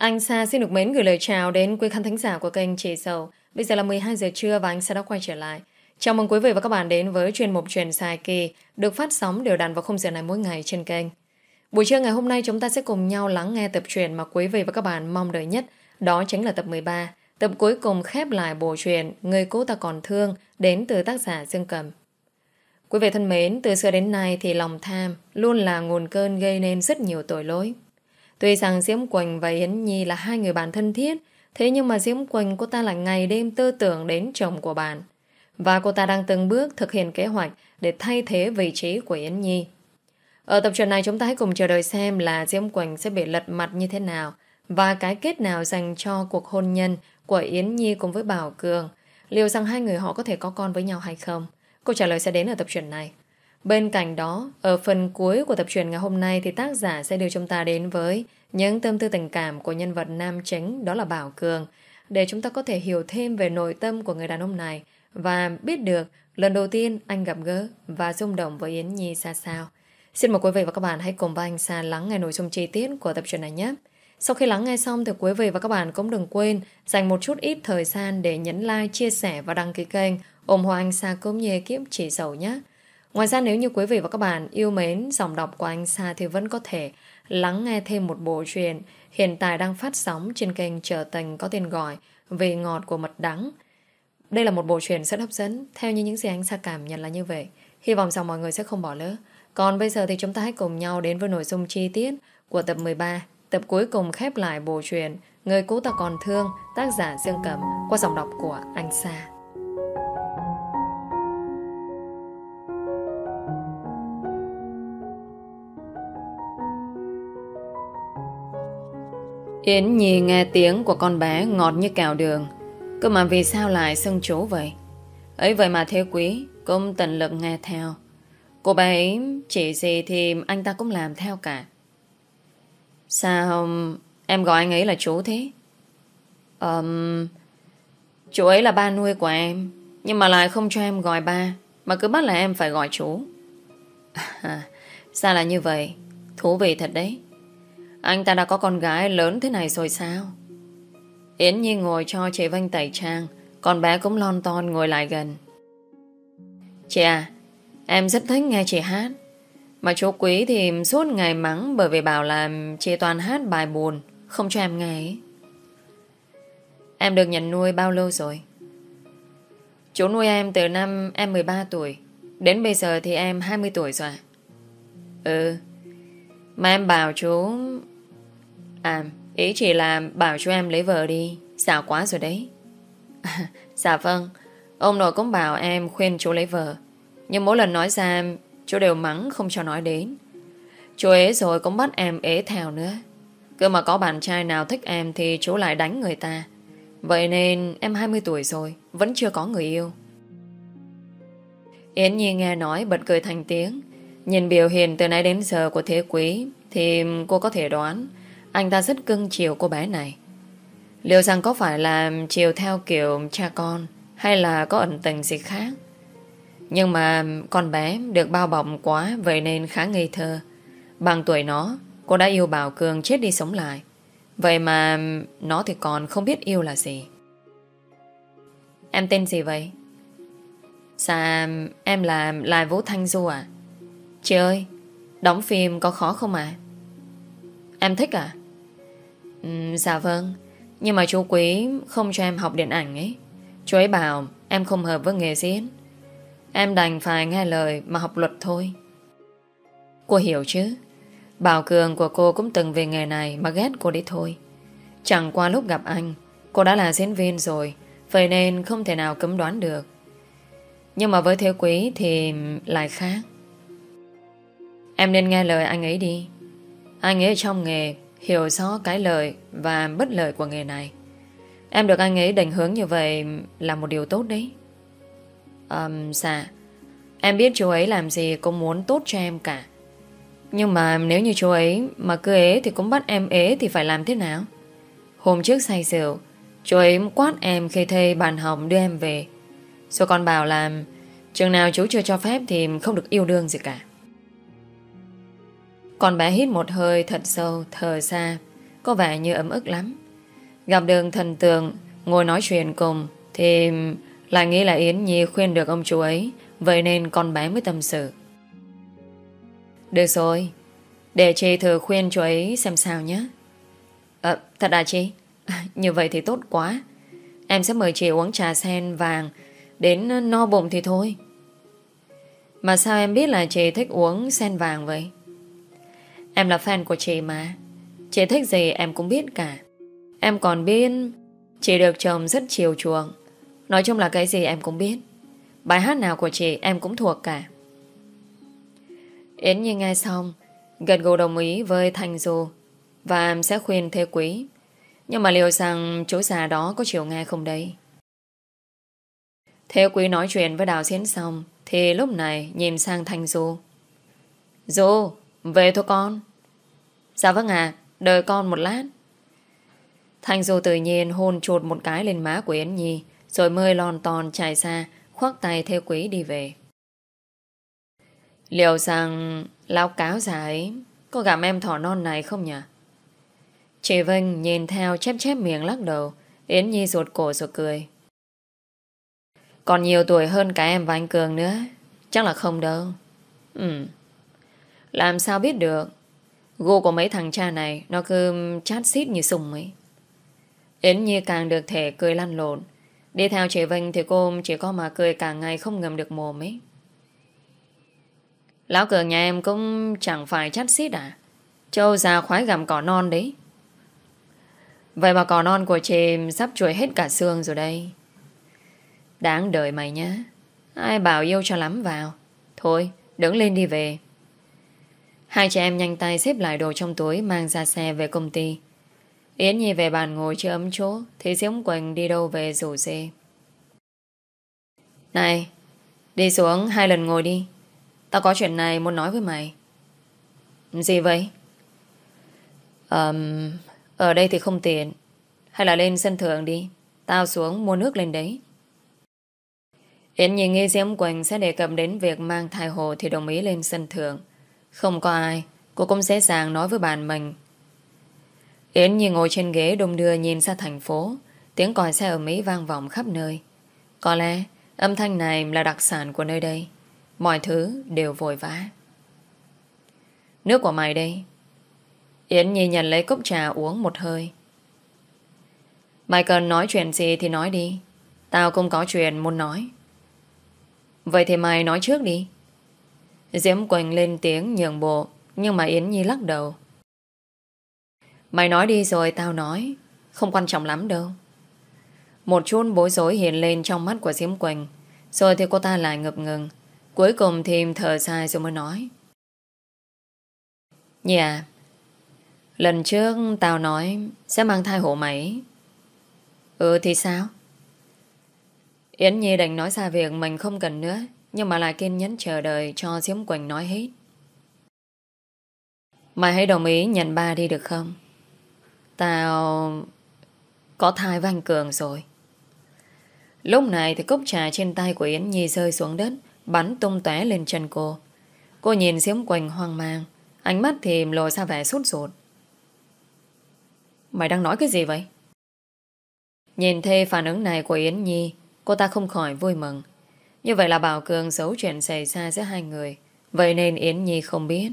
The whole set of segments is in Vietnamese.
Anh Sa xin được mến gửi lời chào đến quý khán thính giả của kênh Chị Sầu. Bây giờ là 12 giờ trưa và anh Sa đã quay trở lại. Chào mừng quý vị và các bạn đến với chuyên mục truyền dài kỳ được phát sóng đều đặn vào khung giờ này mỗi ngày trên kênh. Buổi trưa ngày hôm nay chúng ta sẽ cùng nhau lắng nghe tập truyền mà quý vị và các bạn mong đợi nhất. Đó chính là tập 13, tập cuối cùng khép lại bộ truyền Người cố ta còn thương đến từ tác giả Dương Cầm. Quý vị thân mến, từ xưa đến nay thì lòng tham luôn là nguồn cơn gây nên rất nhiều tội lỗi. Tuy rằng Diễm Quỳnh và Yến Nhi là hai người bạn thân thiết, thế nhưng mà Diễm Quỳnh cô ta lại ngày đêm tư tưởng đến chồng của bạn. Và cô ta đang từng bước thực hiện kế hoạch để thay thế vị trí của Yến Nhi. Ở tập truyện này chúng ta hãy cùng chờ đợi xem là Diễm Quỳnh sẽ bị lật mặt như thế nào và cái kết nào dành cho cuộc hôn nhân của Yến Nhi cùng với Bảo Cường. Liệu rằng hai người họ có thể có con với nhau hay không? Câu trả lời sẽ đến ở tập truyện này. Bên cạnh đó, ở phần cuối của tập truyện ngày hôm nay thì tác giả sẽ đưa chúng ta đến với những tâm tư tình cảm của nhân vật nam chính đó là Bảo Cường để chúng ta có thể hiểu thêm về nội tâm của người đàn ông này và biết được lần đầu tiên anh gặp gỡ và rung động với Yến Nhi ra sao. Xin mời quý vị và các bạn hãy cùng với anh Sa lắng nghe nội dung chi tiết của tập truyện này nhé. Sau khi lắng nghe xong thì quý vị và các bạn cũng đừng quên dành một chút ít thời gian để nhấn like, chia sẻ và đăng ký kênh ủng hộ anh Sa cũng như kiếm chỉ dầu nhé. Ngoài ra nếu như quý vị và các bạn yêu mến dòng đọc của anh Sa thì vẫn có thể lắng nghe thêm một bộ truyện hiện tại đang phát sóng trên kênh Trở Tình có tên gọi Về ngọt của mật đắng. Đây là một bộ truyện rất hấp dẫn, theo như những gì anh Sa cảm nhận là như vậy. Hy vọng rằng mọi người sẽ không bỏ lỡ. Còn bây giờ thì chúng ta hãy cùng nhau đến với nội dung chi tiết của tập 13, tập cuối cùng khép lại bộ truyện Người cũ ta còn thương, tác giả Dương Cẩm qua dòng đọc của anh Sa. Yến Nhi nghe tiếng của con bé ngọt như cào đường. Cơ mà vì sao lại xưng chú vậy? Ấy vậy mà thế quý cũng tận lực nghe theo. Cô bé ấy chỉ gì thì anh ta cũng làm theo cả. Sao em gọi anh ấy là chú thế? Um, chú ấy là ba nuôi của em nhưng mà lại không cho em gọi ba mà cứ bắt là em phải gọi chú. À, sao là như vậy? Thú vị thật đấy. Anh ta đã có con gái lớn thế này rồi sao? Yến Nhi ngồi cho chị Vanh tẩy trang, Con bé cũng lon ton ngồi lại gần Chị à Em rất thích nghe chị hát Mà chú Quý thì suốt ngày mắng Bởi vì bảo là chị toàn hát bài buồn, Không cho em nghe ấy. Em được nhận nuôi bao lâu rồi? Chú nuôi em từ năm em 13 tuổi, Đến bây giờ thì em 20 tuổi rồi Ừ Mà em bảo chú À Ý chỉ là bảo cho em lấy vợ đi. Xạo quá rồi đấy. Dạ vâng Ông nội cũng bảo em khuyên chú lấy vợ. Nhưng mỗi lần nói ra, Chú đều mắng không cho nói đến. Chú ế rồi cũng bắt em ế theo nữa. Cứ mà có bạn trai nào thích em Thì chú lại đánh người ta. Vậy nên em 20 tuổi rồi, Vẫn chưa có người yêu. Yến Nhi nghe nói bật cười thành tiếng. Nhìn biểu hiện từ nay đến giờ của thế quý, Thì cô có thể đoán anh ta rất cưng chiều cô bé này Liệu rằng có phải là chiều theo kiểu cha con, Hay là có ẩn tình gì khác Nhưng mà con bé được bao bọc quá, Vậy nên khá ngây thơ Bằng tuổi nó, Cô đã yêu Bảo Cường chết đi sống lại Vậy mà nó thì còn không biết yêu là gì Em tên gì vậy? Dạ em là Lai Vũ Thanh Du à? Chị ơi, Đóng phim có khó không à? Em thích à? Ừ, dạ vâng. Nhưng mà chú Quý không cho em học điện ảnh ấy. Chú ấy bảo em không hợp với nghề diễn. Em đành phải nghe lời mà học luật thôi. Cô hiểu chứ? Bảo Cường của cô cũng từng về nghề này Mà ghét cô đấy thôi. Chẳng qua lúc gặp anh Cô đã là diễn viên rồi Vậy nên không thể nào cấm đoán được. Nhưng mà với Thế Quý thì lại khác. Em nên nghe lời anh ấy đi. Anh ấy trong nghề hiểu rõ cái lợi và bất lợi của nghề này. Em được anh ấy định hướng như vậy là một điều tốt đấy. Um, dạ. Em biết chú ấy làm gì cũng muốn tốt cho em cả. Nhưng mà nếu như chú ấy mà cứ ế thì cũng bắt em ế thì phải làm thế nào? Hôm trước say rượu, chú ấy quát em khi thê bàn hồng đưa em về. Rồi còn bảo là chừng nào chú chưa cho phép thì không được yêu đương gì cả. Con bé hít một hơi thật sâu, thở ra. Có vẻ như ấm ức lắm. Gặp đường thần tượng Ngồi nói chuyện cùng Thì lại nghĩ là Yến Nhi khuyên được ông chú ấy Vậy nên con bé mới tâm sự. Được rồi Để chị thử khuyên chú ấy xem sao nhé. Ờ thật à chị? Như vậy thì tốt quá. Em sẽ mời chị uống trà sen vàng Đến no bụng thì thôi. Mà sao em biết là chị thích uống sen vàng vậy? Em là fan của chị mà. Chị thích gì em cũng biết cả. Em còn biết Chị được chồng rất chiều chuộng. Nói chung là cái gì em cũng biết. Bài hát nào của chị em cũng thuộc cả. Yến Nhi nghe xong, Gật gù đồng ý với thành Du Và em sẽ khuyên Thế Quý. Nhưng mà liệu rằng chú già đó có chịu nghe không đấy? Thế Quý nói chuyện với Đào diễn xong Thì lúc này nhìn sang thành Du. Du về thôi con. Dạ vâng ạ, Đợi con một lát. Thanh Du tự nhiên hôn chuột một cái lên má của Yến Nhi, Rồi mơi lon ton chạy xa Khoác tay theo quý đi về. Liệu rằng Lão cáo già ấy Có gặp em thỏ non này không nhỉ? Chị Vinh nhìn theo chép chép miệng lắc đầu, Yến Nhi ruột cổ rồi cười. Còn nhiều tuổi hơn cả em và anh Cường nữa, Chắc là không đâu. Ừ. Làm sao biết được? Gu của mấy thằng cha này, Nó cứ chát xít như sùng ấy. Yến Nhi càng được thể cười lăn lộn. Đi theo chị Vinh thì cô chỉ có mà cười cả ngày không ngầm được mồm ấy. Lão cường nhà em cũng chẳng phải chát xít à? Châu già khoái gặm cỏ non đấy. Vậy mà cỏ non của chị sắp chuối hết cả xương rồi đây. Đáng đợi mày nhá. Ai bảo yêu cho lắm vào. Thôi, đứng lên đi về. Hai chị em nhanh tay xếp lại đồ trong túi Mang ra xe về công ty. Yến Nhi về bàn ngồi chưa ấm chỗ Thì Diễm Quỳnh đi đâu về rủ dê Này Đi xuống hai lần ngồi đi. Tao có chuyện này muốn nói với mày. Gì vậy? Um, Ở đây thì không tiện. Hay là lên sân thượng đi. Tao xuống mua nước lên đấy. Yến Nhi nghe Diễm Quỳnh sẽ đề cập đến việc mang thai hồ thì đồng ý lên sân thượng. Không có ai, cô cũng dễ dàng nói với bạn mình. Yến Nhi ngồi trên ghế đông đưa nhìn ra thành phố. Tiếng còi xe ở Mỹ vang vọng khắp nơi. Có lẽ âm thanh này là đặc sản của nơi đây. Mọi thứ đều vội vã. Nước của mày đây. Yến Nhi nhận lấy cốc trà uống một hơi. Mày cần nói chuyện gì thì nói đi. Tao cũng có chuyện muốn nói. Vậy thì mày nói trước đi. Diễm Quỳnh lên tiếng nhường bộ, Nhưng mà Yến Nhi lắc đầu. Mày nói đi rồi tao nói, Không quan trọng lắm đâu. Một chút bối rối hiện lên trong mắt của Diễm Quỳnh, Rồi thì cô ta lại ngập ngừng. Cuối cùng thì thở dài rồi mới nói. Dạ Lần trước tao nói Sẽ mang thai hộ mày. Ừ thì sao? Yến Nhi đành nói ra việc Mình không cần nữa. Nhưng mà lại kiên nhẫn chờ đợi cho Diễm Quỳnh nói hết Mày hãy đồng ý nhận ba đi được không Tao có thai với anh Cường rồi. Lúc này thì cốc trà trên tay của Yến Nhi rơi xuống đất, bắn tung tóe lên chân cô. Cô nhìn Diễm Quỳnh hoang mang, ánh mắt thì lộ ra vẻ sốt ruột. Mày đang nói cái gì vậy? Nhìn thê phản ứng này của Yến Nhi, cô ta không khỏi vui mừng. Như vậy là Bảo Cường giấu chuyện xảy ra giữa hai người, vậy nên Yến Nhi không biết.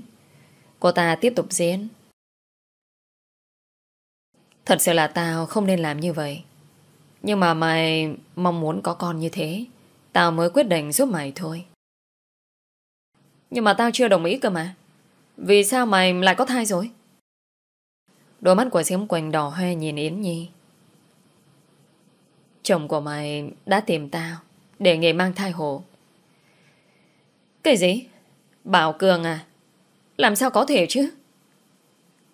Cô ta tiếp tục diễn. Thật sự là tao không nên làm như vậy. Nhưng mà mày mong muốn có con như thế Tao mới quyết định giúp mày thôi. Nhưng mà tao chưa đồng ý cơ mà. Vì sao mày lại có thai rồi? Đôi mắt của Diễm Quỳnh đỏ hoe nhìn Yến Nhi. Chồng của mày đã tìm tao. Để nghề mang thai hộ Cái gì Bảo Cường à Làm sao có thể chứ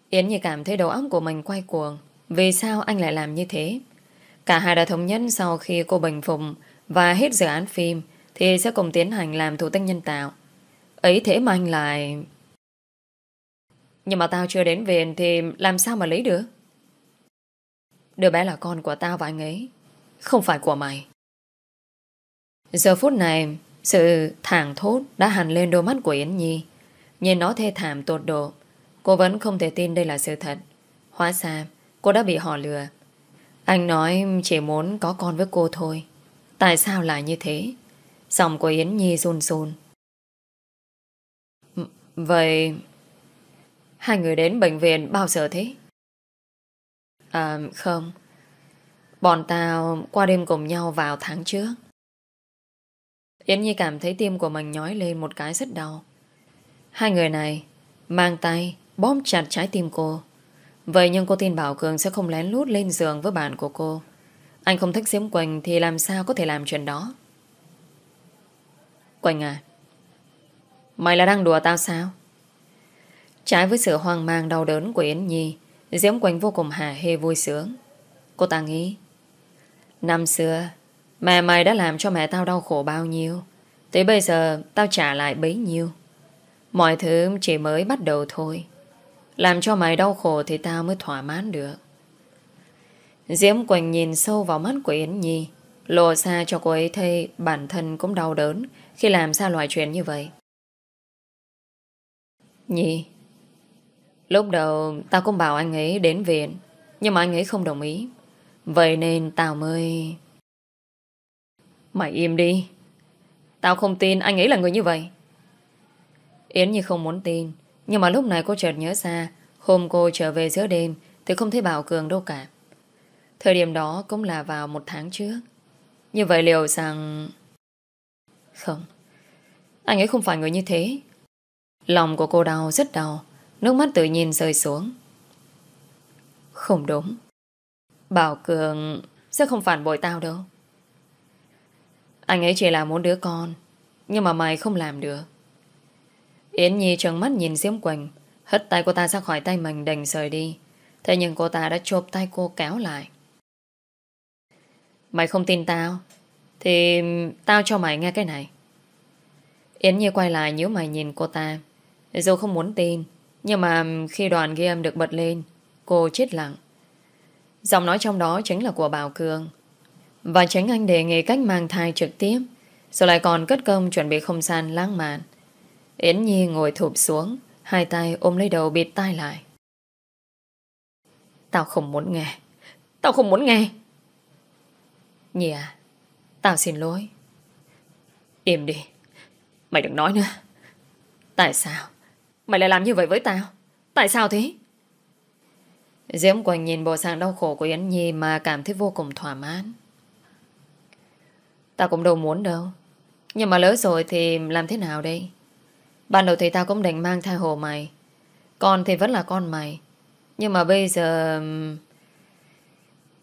Yến Nhi cảm thấy đầu óc của mình quay cuồng vì sao anh lại làm như thế? Cả hai đã thống nhất sau khi cô bình phục và hết dự án phim thì sẽ cùng tiến hành làm thủ tinh nhân tạo. Ấy thế mà anh lại... Nhưng mà tao chưa đến viện thì làm sao mà lấy được? Đứa bé là con của tao và anh ấy, không phải của mày. Giờ phút này, sự thẳng thốt đã hẳn lên đôi mắt của Yến Nhi. Nhìn nó thê thảm tột độ, cô vẫn không thể tin đây là sự thật. Hóa ra cô đã bị họ lừa. Anh nói chỉ muốn có con với cô thôi. Tại sao lại như thế? Giọng của Yến Nhi run run. Vậy Hai người đến bệnh viện bao giờ thế? À không Bọn tao qua đêm cùng nhau vào tháng trước Yến Nhi cảm thấy tim của mình nhói lên một cái rất đau. Hai người này Mang tay Bóp chặt trái tim cô. Vậy nhưng cô tin Bảo Cường sẽ không lén lút lên giường với bạn của cô. Anh không thích Diễm Quỳnh Thì làm sao có thể làm chuyện đó? Quỳnh à Mày là đang đùa tao sao? Trái với sự hoang mang đau đớn của Yến Nhi Diễm Quỳnh vô cùng hả hê vui sướng. Cô ta nghĩ, Năm xưa Mẹ mày đã làm cho mẹ tao đau khổ bao nhiêu? Tới bây giờ tao trả lại bấy nhiêu? Mọi thứ chỉ mới bắt đầu thôi. Làm cho mày đau khổ Thì tao mới thỏa mãn được. Diễm Quỳnh nhìn sâu vào mắt của Yến Nhi, Lộ ra cho cô ấy thấy Bản thân cũng đau đớn Khi làm ra loại chuyện như vậy. Nhi, Lúc đầu tao cũng bảo anh ấy đến viện, Nhưng mà anh ấy không đồng ý. Vậy nên tao mới... Mày im đi. Tao không tin anh ấy là người như vậy. Yến như không muốn tin, Nhưng mà lúc này cô chợt nhớ ra, Hôm cô trở về giữa đêm, Thì không thấy Bảo Cường đâu cả. Thời điểm đó cũng là vào một tháng trước. Như vậy liệu rằng Không. Anh ấy không phải người như thế. Lòng của cô đau, rất đau. Nước mắt tự nhiên rơi xuống. Không đúng. Bảo Cường Sẽ không phản bội tao đâu. Anh ấy chỉ là muốn đứa con, Nhưng mà mày không làm được. Yến Nhi trừng mắt nhìn Diễm Quỳnh Hất tay cô ta ra khỏi tay mình đành rời đi. Thế nhưng cô ta đã chộp tay cô kéo lại. Mày không tin tao, Thì tao cho mày nghe cái này. Yến Nhi quay lại nhíu mày nhìn cô ta. Dù không muốn tin, Nhưng mà khi đoàn ghi âm được bật lên, Cô chết lặng. Giọng nói trong đó chính là của Bảo Cường. Và tránh anh đề nghị cách mang thai trực tiếp. Rồi lại còn cất công chuẩn bị không gian lãng mạn. Yến Nhi ngồi thụp xuống, Hai tay ôm lấy đầu bịt tai lại. Tao không muốn nghe. Tao không muốn nghe. Nhi à Tao xin lỗi. Im đi. Mày đừng nói nữa. Tại sao? Mày lại làm như vậy với tao? Tại sao thế? Diễm Quỳnh nhìn bộ dạng đau khổ của Yến Nhi Mà cảm thấy vô cùng thỏa mãn. Tao cũng đâu muốn đâu. Nhưng mà lỡ rồi thì làm thế nào đây? Ban đầu thì tao cũng định mang thai hồ mày. Con thì vẫn là con mày. Nhưng mà bây giờ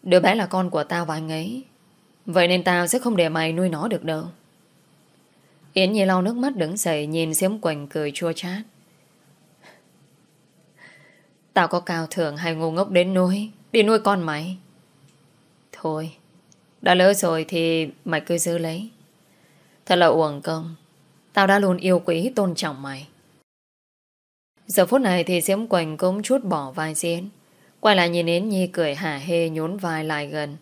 Đứa bé là con của tao và anh ấy Vậy nên tao sẽ không để mày nuôi nó được đâu. Yến Nhi lau nước mắt đứng dậy Nhìn Diễm Quỳnh cười chua chát. Tao có cao thượng hay ngu ngốc đến nuôi Đi nuôi con mày? Thôi đã lỡ rồi thì mày cứ giữ lấy. Thật là uổng công. Tao đã luôn yêu quý, tôn trọng mày. Giờ phút này thì Diễm Quỳnh cũng chút bỏ vai diễn. Quay lại nhìn Yến Nhi cười hả hê nhún vai lại gần.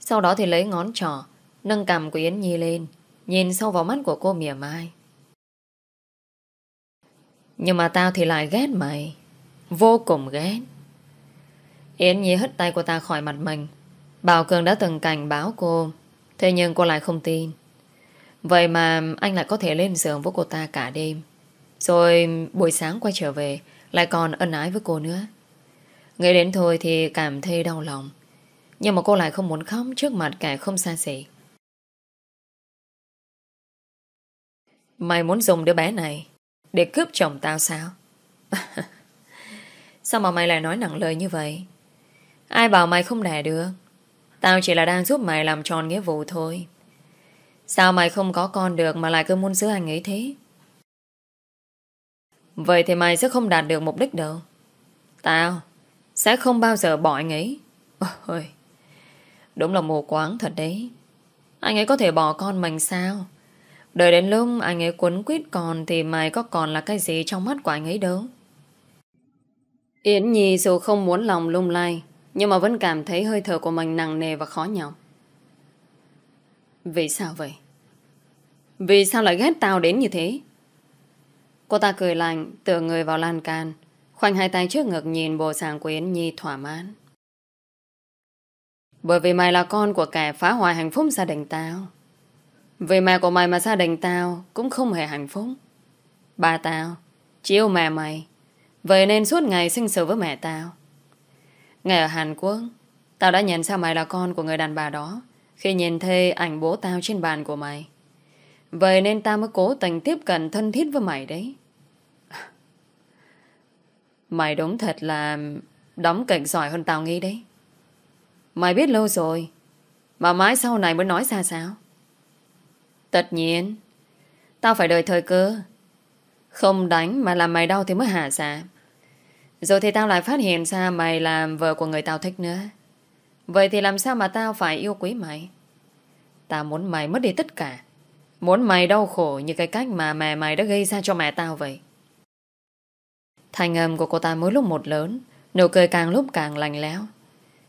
Sau đó thì lấy ngón trỏ, Nâng cầm của Yến Nhi lên, Nhìn sâu vào mắt của cô mỉa mai. Nhưng mà tao thì lại ghét mày. Vô cùng ghét. Yến Nhi hất tay của ta khỏi mặt mình Bảo Cường đã từng cảnh báo cô, Thế nhưng cô lại không tin. Vậy mà anh lại có thể lên giường với cô ta cả đêm. Rồi buổi sáng quay trở về, Lại còn ân ái với cô nữa. Nghĩ đến thôi thì cảm thấy đau lòng. Nhưng mà cô lại không muốn khóc Trước mặt kẻ không xa xỉ. Mày muốn dùng đứa bé này Để cướp chồng tao sao? Sao mà mày lại nói nặng lời như vậy? Ai bảo mày không đẻ được? Tao chỉ là đang giúp mày làm tròn nghĩa vụ thôi. Sao mày không có con được Mà lại cứ muốn giữ anh ấy thế? Vậy thì mày sẽ không đạt được mục đích đâu. Tao Sẽ không bao giờ bỏ anh ấy. Ôi Đúng là mù quáng thật đấy. Anh ấy có thể bỏ con mình sao? Đợi đến lúc anh ấy quấn quýt còn Thì mày có còn là cái gì trong mắt của anh ấy đâu? Yến Nhi dù không muốn lòng lung lay nhưng mà vẫn cảm thấy hơi thở của mình nặng nề và khó nhọc Vì sao vậy? Vì sao lại ghét tao đến như thế? Cô ta cười lạnh, Tựa người vào lan can, Khoanh hai tay trước ngực nhìn bộ sàng của Yến Nhi thỏa mãn. Bởi vì mày là con của kẻ phá hoại hạnh phúc gia đình tao. Vì mẹ của mày mà gia đình tao cũng không hề hạnh phúc. Ba tao chỉ yêu mẹ mày. Vậy nên suốt ngày sinh sự với mẹ tao. Ngày ở Hàn Quốc, tao đã nhận ra mày là con của người đàn bà đó khi nhìn thấy ảnh bố tao trên bàn của mày. Vậy nên tao mới cố tình tiếp cận thân thiết với mày đấy. Mày đúng thật là đóng kịch giỏi hơn tao nghĩ đấy. Mày biết lâu rồi, mà mãi sau này mới nói ra sao? Tất nhiên, tao phải đợi thời cơ. Không đánh mà làm mày đau thì mới hạ giảm. Rồi thì tao lại phát hiện ra mày là vợ của người tao thích nữa. Vậy thì làm sao mà tao phải yêu quý mày? Tao muốn mày mất đi tất cả. Muốn mày đau khổ như cái cách mà mẹ mày đã gây ra cho mẹ tao vậy. Thành âm của cô ta mỗi lúc một lớn, nụ cười càng lúc càng lành léo.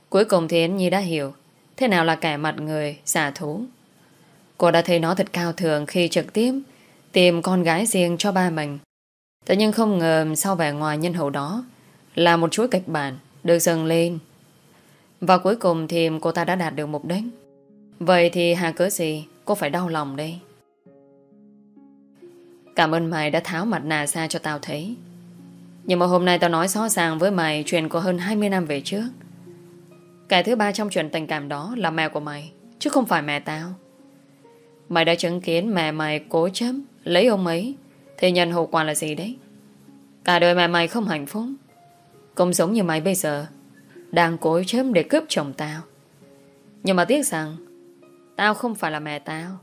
Cuối cùng thì Yến Nhi đã hiểu thế nào là kẻ mặt người, xả thú. Cô đã thấy nó thật cao thường khi trực tiếp tìm con gái riêng cho ba mình. Thế nhưng không ngờ sau vẻ ngoài nhân hậu đó là một chuỗi kịch bản được dâng lên. Và cuối cùng thì cô ta đã đạt được mục đích. Vậy thì hà cớ gì cô phải đau lòng đây? Cảm ơn mày đã tháo mặt nạ ra cho tao thấy. Nhưng mà hôm nay tao nói rõ ràng với mày chuyện của hơn 20 năm về trước. cái thứ ba trong chuyện tình cảm đó là mẹ của mày, chứ không phải mẹ tao. Mày đã chứng kiến mẹ mày cố chấp lấy ông ấy, thì nhận hậu quả là gì đấy? Cả đời mẹ mày không hạnh phúc. Cũng giống như mày bây giờ, đang cố chấp để cướp chồng tao. Nhưng mà tiếc rằng, tao không phải là mẹ tao.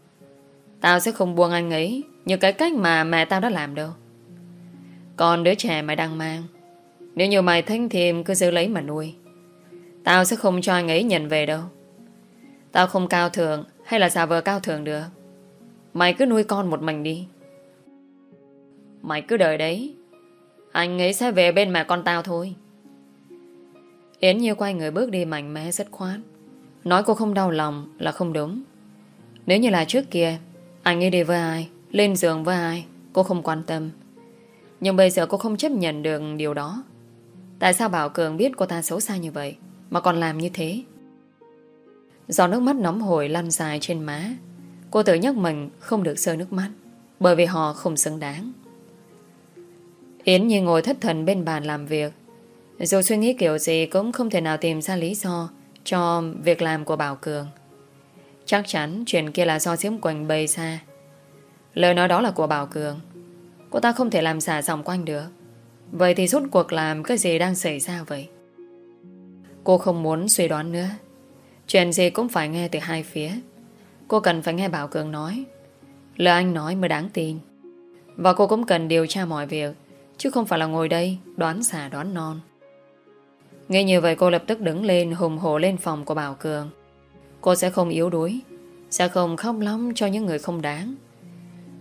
Tao sẽ không buông anh ấy như cái cách mà mẹ tao đã làm đâu. Còn đứa trẻ mày đang mang Nếu như mày thanh thiềm cứ giữ lấy mà nuôi Tao sẽ không cho anh ấy nhận về đâu Tao không cao thường Hay là giả vờ cao thường được Mày cứ nuôi con một mình đi Mày cứ đợi đấy Anh ấy sẽ về bên mẹ con tao thôi Yến Như quay người bước đi mạnh mẽ rất khoát. Nói cô không đau lòng là không đúng. Nếu như là trước kia, Anh ấy đi với ai, Lên giường với ai, Cô không quan tâm. Nhưng bây giờ cô không chấp nhận được điều đó. Tại sao Bảo Cường biết cô ta xấu xa như vậy, Mà còn làm như thế? Giọt nước mắt nóng hổi lăn dài trên má, Cô tự nhắc mình không được rơi nước mắt, Bởi vì họ không xứng đáng. Yến như ngồi thất thần bên bàn làm việc dù suy nghĩ kiểu gì Cũng không thể nào tìm ra lý do Cho việc làm của Bảo Cường. Chắc chắn chuyện kia là do Diễm Quỳnh bày ra. Lời nói đó là của Bảo Cường. Cô ta không thể làm xả dòng quanh được. Vậy thì rút cuộc làm cái gì đang xảy ra vậy? Cô không muốn suy đoán nữa. Chuyện gì cũng phải nghe từ hai phía. Cô cần phải nghe Bảo Cường nói. Lời anh nói mới đáng tin. Và cô cũng cần điều tra mọi việc, Chứ không phải là ngồi đây Đoán xả đoán non. Nghe như vậy cô lập tức đứng lên Hùng hổ lên phòng của Bảo Cường. Cô sẽ không yếu đuối Sẽ không khóc lóc cho những người không đáng.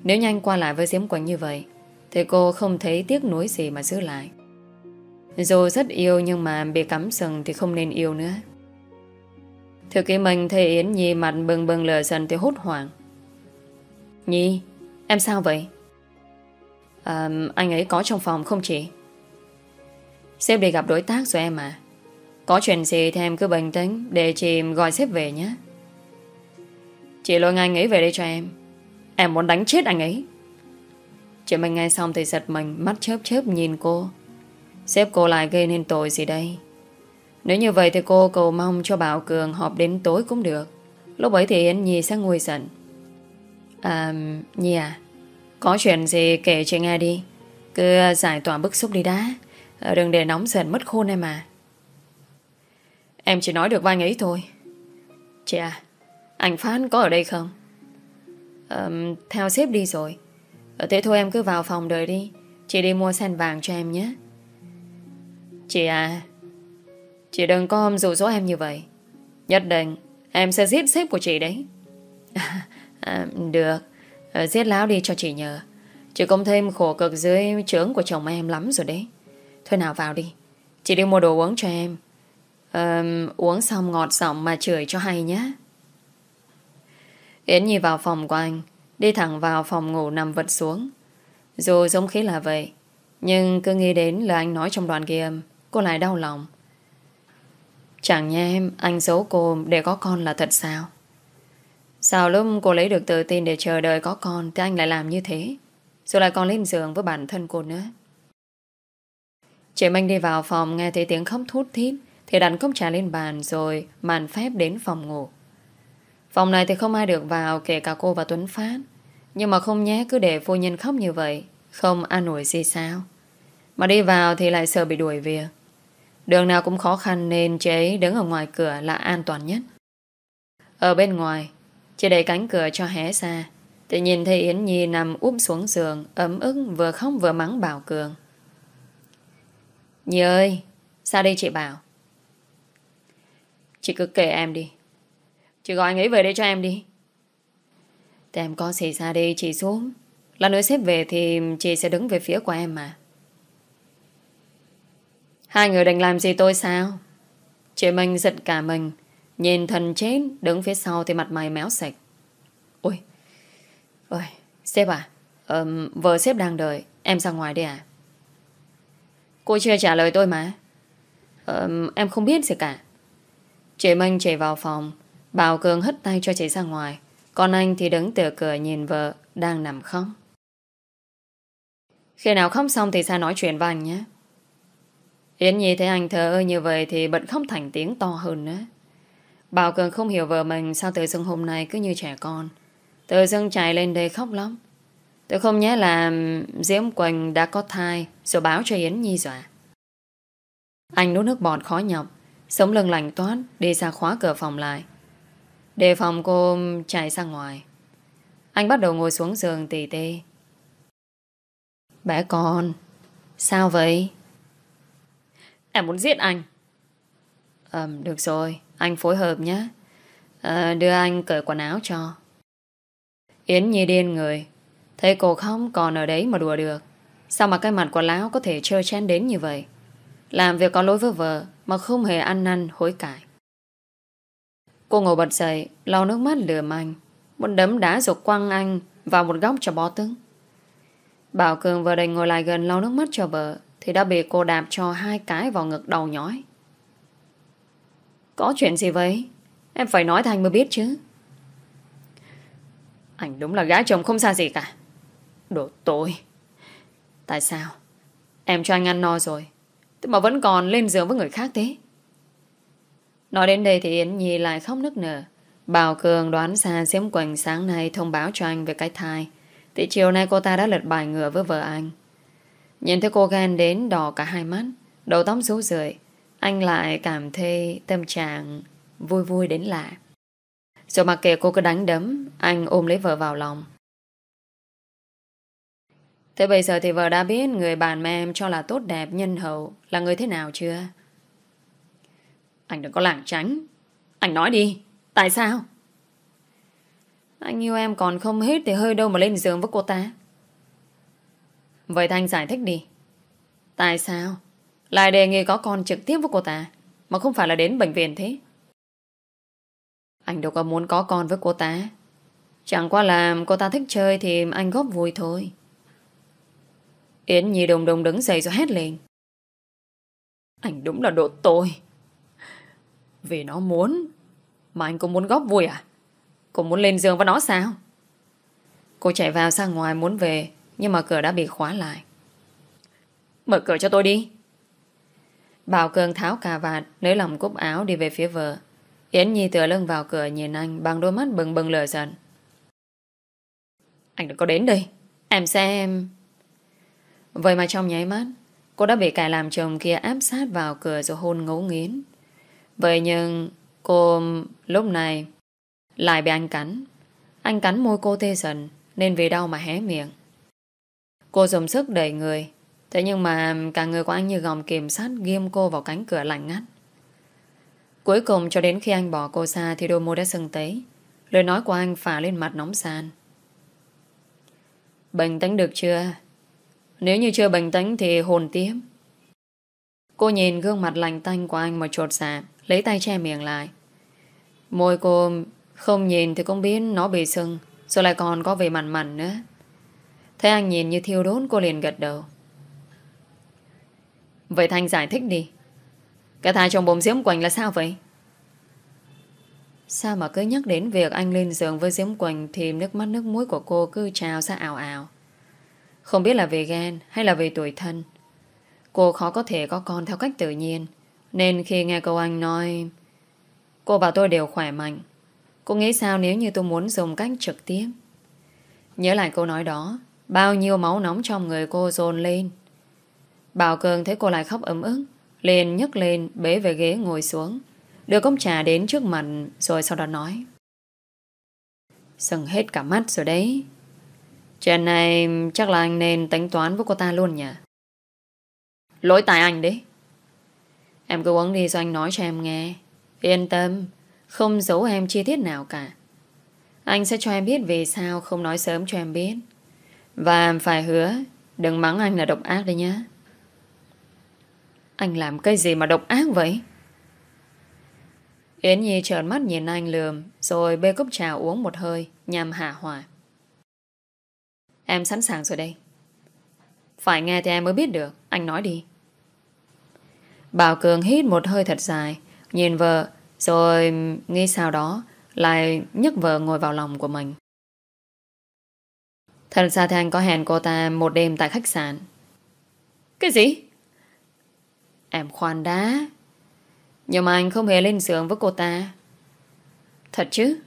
Nếu nhanh qua lại với Diễm Quỳnh như vậy thì cô không thấy tiếc nuối gì mà giữ lại. Dù rất yêu Nhưng mà bị cắm sừng thì không nên yêu nữa. Thư ký mình thấy Yến Nhi mặt bừng bừng lờ dần thì hốt hoảng. Nhi Em sao vậy? À, Anh ấy có trong phòng không chị? Sếp đi gặp đối tác rồi em à. Có chuyện gì thì em cứ bình tĩnh, Để chị gọi sếp về nhé. Chị lôi anh ấy về đây cho em. Em muốn đánh chết anh ấy. Chị mình nghe xong thì giật mình, Mắt chớp chớp nhìn cô. Sếp cô lại gây nên tội gì đây? Nếu như vậy thì cô cầu mong cho Bảo Cường họp đến tối cũng được. Lúc ấy thì Yến Nhi sẽ nguôi giận. À Nhi à Có chuyện gì kể chị nghe đi. Cứ giải tỏa bức xúc đi đã. Ờ, đừng để nóng giận mất khôn em mà Em chỉ nói được vài ấy thôi. Chị à Anh Phan có ở đây không? À, Theo sếp đi rồi. Ờ, thế thôi em cứ vào phòng đợi đi. Chị đi mua sen vàng cho em nhé. Chị à Chị đừng có rủ dụ dỗ em như vậy. Nhất định Em sẽ giết sếp của chị đấy. À, Được. À, Giết láo đi cho chị nhờ. Chị cũng thêm khổ cực dưới trướng của chồng em lắm rồi đấy. Thôi nào vào đi. Chị đi mua đồ uống cho em. À, Uống xong ngọt giọng mà chửi cho hay nhé Yến Nhi vào phòng của anh Đi thẳng vào phòng ngủ nằm vật xuống. Dù giống khí là vậy Nhưng cứ nghĩ đến lời anh nói trong đoạn ghi âm Cô lại đau lòng. Chẳng nhé em Anh giấu cô để có con là thật sao? Sao lúc cô lấy được tự tin Để chờ đợi có con Thì anh lại làm như thế? Rồi lại còn lên giường với bản thân cô nữa. Chị Minh đi vào phòng Nghe thấy tiếng khóc thút thít, Thì đặt cốc trà lên bàn Rồi màn phép đến phòng ngủ. Phòng này thì không ai được vào, Kể cả cô và Tuấn Phát. Nhưng mà không nhé cứ để phu nhân khóc như vậy, Không an ủi gì sao? Mà đi vào thì lại sợ bị đuổi việc. Đường nào cũng khó khăn Nên chị ấy đứng ở ngoài cửa là an toàn nhất. Ở bên ngoài, Chị đẩy cánh cửa cho hé ra. Thì nhìn thấy Yến Nhi nằm úp xuống giường, Ấm ức vừa khóc vừa mắng Bảo Cường. Nhi ơi Sao đây chị Bảo? Chị cứ kể em đi. Chị gọi anh ấy về đây cho em đi. Thì em có xảy ra đi chị xuống. Là nữa xếp về thì chị sẽ đứng về phía của em mà. Hai người định làm gì tôi sao? Chị Minh giật cả mình Nhìn thần chết Đứng phía sau thì mặt mày méo sạch. Ôi Ôi Sếp à um, Vợ sếp đang đợi Em ra ngoài đi à? Cô chưa trả lời tôi mà. Ờ, Em không biết gì cả. Chị Minh chạy vào phòng. Bảo Cường hất tay cho chị ra ngoài. Còn anh thì đứng từ cửa nhìn vợ Đang nằm khóc. Khi nào khóc xong thì sao nói chuyện với anh nhé. Yến Nhi thấy anh thờ ơ như vậy Thì bận khóc thành tiếng to hơn nữa. Bảo Cường không hiểu vợ mình Sao tự dưng hôm nay cứ như trẻ con. Tự dưng chạy lên đây khóc lắm. Tôi không nhớ là Diễm Quỳnh đã có thai Rồi báo cho Yến Nhi dọa. Anh nuốt nước bọt khó nhọc Sống lưng lạnh toát Đi ra khóa cửa phòng lại. Đề phòng cô chạy ra ngoài. Anh bắt đầu ngồi xuống giường tỉ tê. Bé con Sao vậy? Em muốn giết anh. À, Được rồi Anh phối hợp nhé. À, Đưa anh cởi quần áo cho. Yến Nhi điên người Thấy cô không còn ở đấy mà đùa được. Sao mà cái mặt của lão có thể chơi chen đến như vậy? Làm việc có lỗi với vợ Mà không hề ăn năn, hối cải. Cô ngồi bật dậy, lau nước mắt lườm anh. Một đấm đá rục quăng anh Vào một góc cho bó tướng Bảo Cường vừa định ngồi lại gần lau nước mắt cho vợ, Thì đã bị cô đạp cho hai cái vào ngực đầu nhói. Có chuyện gì vậy? Em phải nói thành mới biết chứ. Anh đúng là gái chồng không xa gì cả. Đồ tội Tại sao? Em cho anh ăn no rồi, Thế mà vẫn còn lên giường với người khác thế. Nói đến đây thì Yến Nhi lại khóc nức nở. Bảo Cường đoán ra Diễm Quỳnh sáng nay thông báo cho anh về cái thai. Thì chiều nay cô ta đã lật bài ngựa với vợ anh. Nhìn thấy cô ghen đến đỏ cả hai mắt, Đầu tóc rú rượi Anh lại cảm thấy tâm trạng vui vui đến lạ. Rồi mặc kệ cô cứ đánh đấm, Anh ôm lấy vợ vào lòng. Thế bây giờ thì vợ đã biết người bạn mà em cho là tốt đẹp, nhân hậu là người thế nào chưa? Anh đừng có lảng tránh. Anh nói đi. Tại sao? Anh yêu em còn không hết thì hơi đâu mà lên giường với cô ta. Vậy Thanh giải thích đi. Tại sao? Lại đề nghị có con trực tiếp với cô ta, mà không phải là đến bệnh viện thế. Anh đâu có muốn có con với cô ta. Chẳng qua là cô ta thích chơi thì anh góp vui thôi. Yến Nhi đồng đồng đứng dậy rồi hét lên. Anh đúng là độ tôi. Vì nó muốn Mà anh cũng muốn góp vui à? Cũng muốn lên giường với nó sao? Cô chạy vào sang ngoài muốn về, Nhưng mà cửa đã bị khóa lại. Mở cửa cho tôi đi. Bảo Cường tháo cà vạt, Nới lòng cúc áo đi về phía vợ. Yến Nhi tựa lưng vào cửa nhìn anh, Bằng đôi mắt bừng bừng lửa giận. Anh đừng có đến đây. Em xem. Vậy mà trong nháy mắt, Cô đã bị cài làm chồng kia áp sát vào cửa rồi hôn ngấu nghiến Vậy nhưng cô lúc này lại bị anh cắn. Anh cắn môi cô tê dần, nên vì đau mà hé miệng. Cô dùng sức đẩy người, Thế nhưng mà cả người của anh như gòng kiểm sát ghim cô vào cánh cửa lạnh ngắt. Cuối cùng cho đến khi anh bỏ cô xa thì đôi môi đã sưng tấy. Lời nói của anh phả lên mặt nóng sàn Bình tĩnh được chưa? Nếu như chưa bình tĩnh thì hồn tiếp. Cô nhìn gương mặt lành tanh của anh mà trột dạ. Lấy tay che miệng lại. Môi cô không nhìn thì cũng biết nó bị sưng, Rồi lại còn có vị mặn mặn nữa. Thấy anh nhìn như thiêu đốn cô liền gật đầu. Vậy Thanh giải thích đi. Cái thai trong bụng Diễm Quỳnh là sao vậy? Sao mà cứ nhắc đến việc anh lên giường với Diễm Quỳnh Thì nước mắt nước mũi của cô cứ trào ra ảo ảo không biết là về ghen hay là về tuổi thân. Cô khó có thể có con theo cách tự nhiên, Nên khi nghe câu anh nói, Cô bảo tôi đều khỏe mạnh, Cô nghĩ sao nếu như tôi muốn dùng cách trực tiếp? Nhớ lại câu nói đó, Bao nhiêu máu nóng trong người cô dồn lên. Bảo Cường thấy cô lại khóc ấm ức, liền nhấc lên bế về ghế ngồi xuống, Đưa cốc trà đến trước mặt Rồi sau đó nói, Sừng hết cả mắt rồi đấy. Chuyện này chắc là anh nên tính toán với cô ta luôn nhỉ? Lỗi tại anh đấy. Em cứ uống đi rồi anh nói cho em nghe. Yên tâm, Không giấu em chi tiết nào cả. Anh sẽ cho em biết vì sao không nói sớm cho em biết. Và phải hứa, Đừng mắng anh là độc ác đấy nhé Anh làm cái gì mà độc ác vậy? Yến Nhi trợn mắt nhìn anh lườm, Rồi bê cốc trà uống một hơi, Nhằm hạ hỏa. Em sẵn sàng rồi đây. Phải nghe thì em mới biết được. Anh nói đi. Bảo Cường hít một hơi thật dài, Nhìn vợ, Rồi nghĩ sau đó, Lại nhấc vợ ngồi vào lòng của mình. Thật ra thì anh có hẹn cô ta Một đêm tại khách sạn. Cái gì? Em khoan đá Nhưng mà anh không hề lên giường với cô ta. Thật chứ?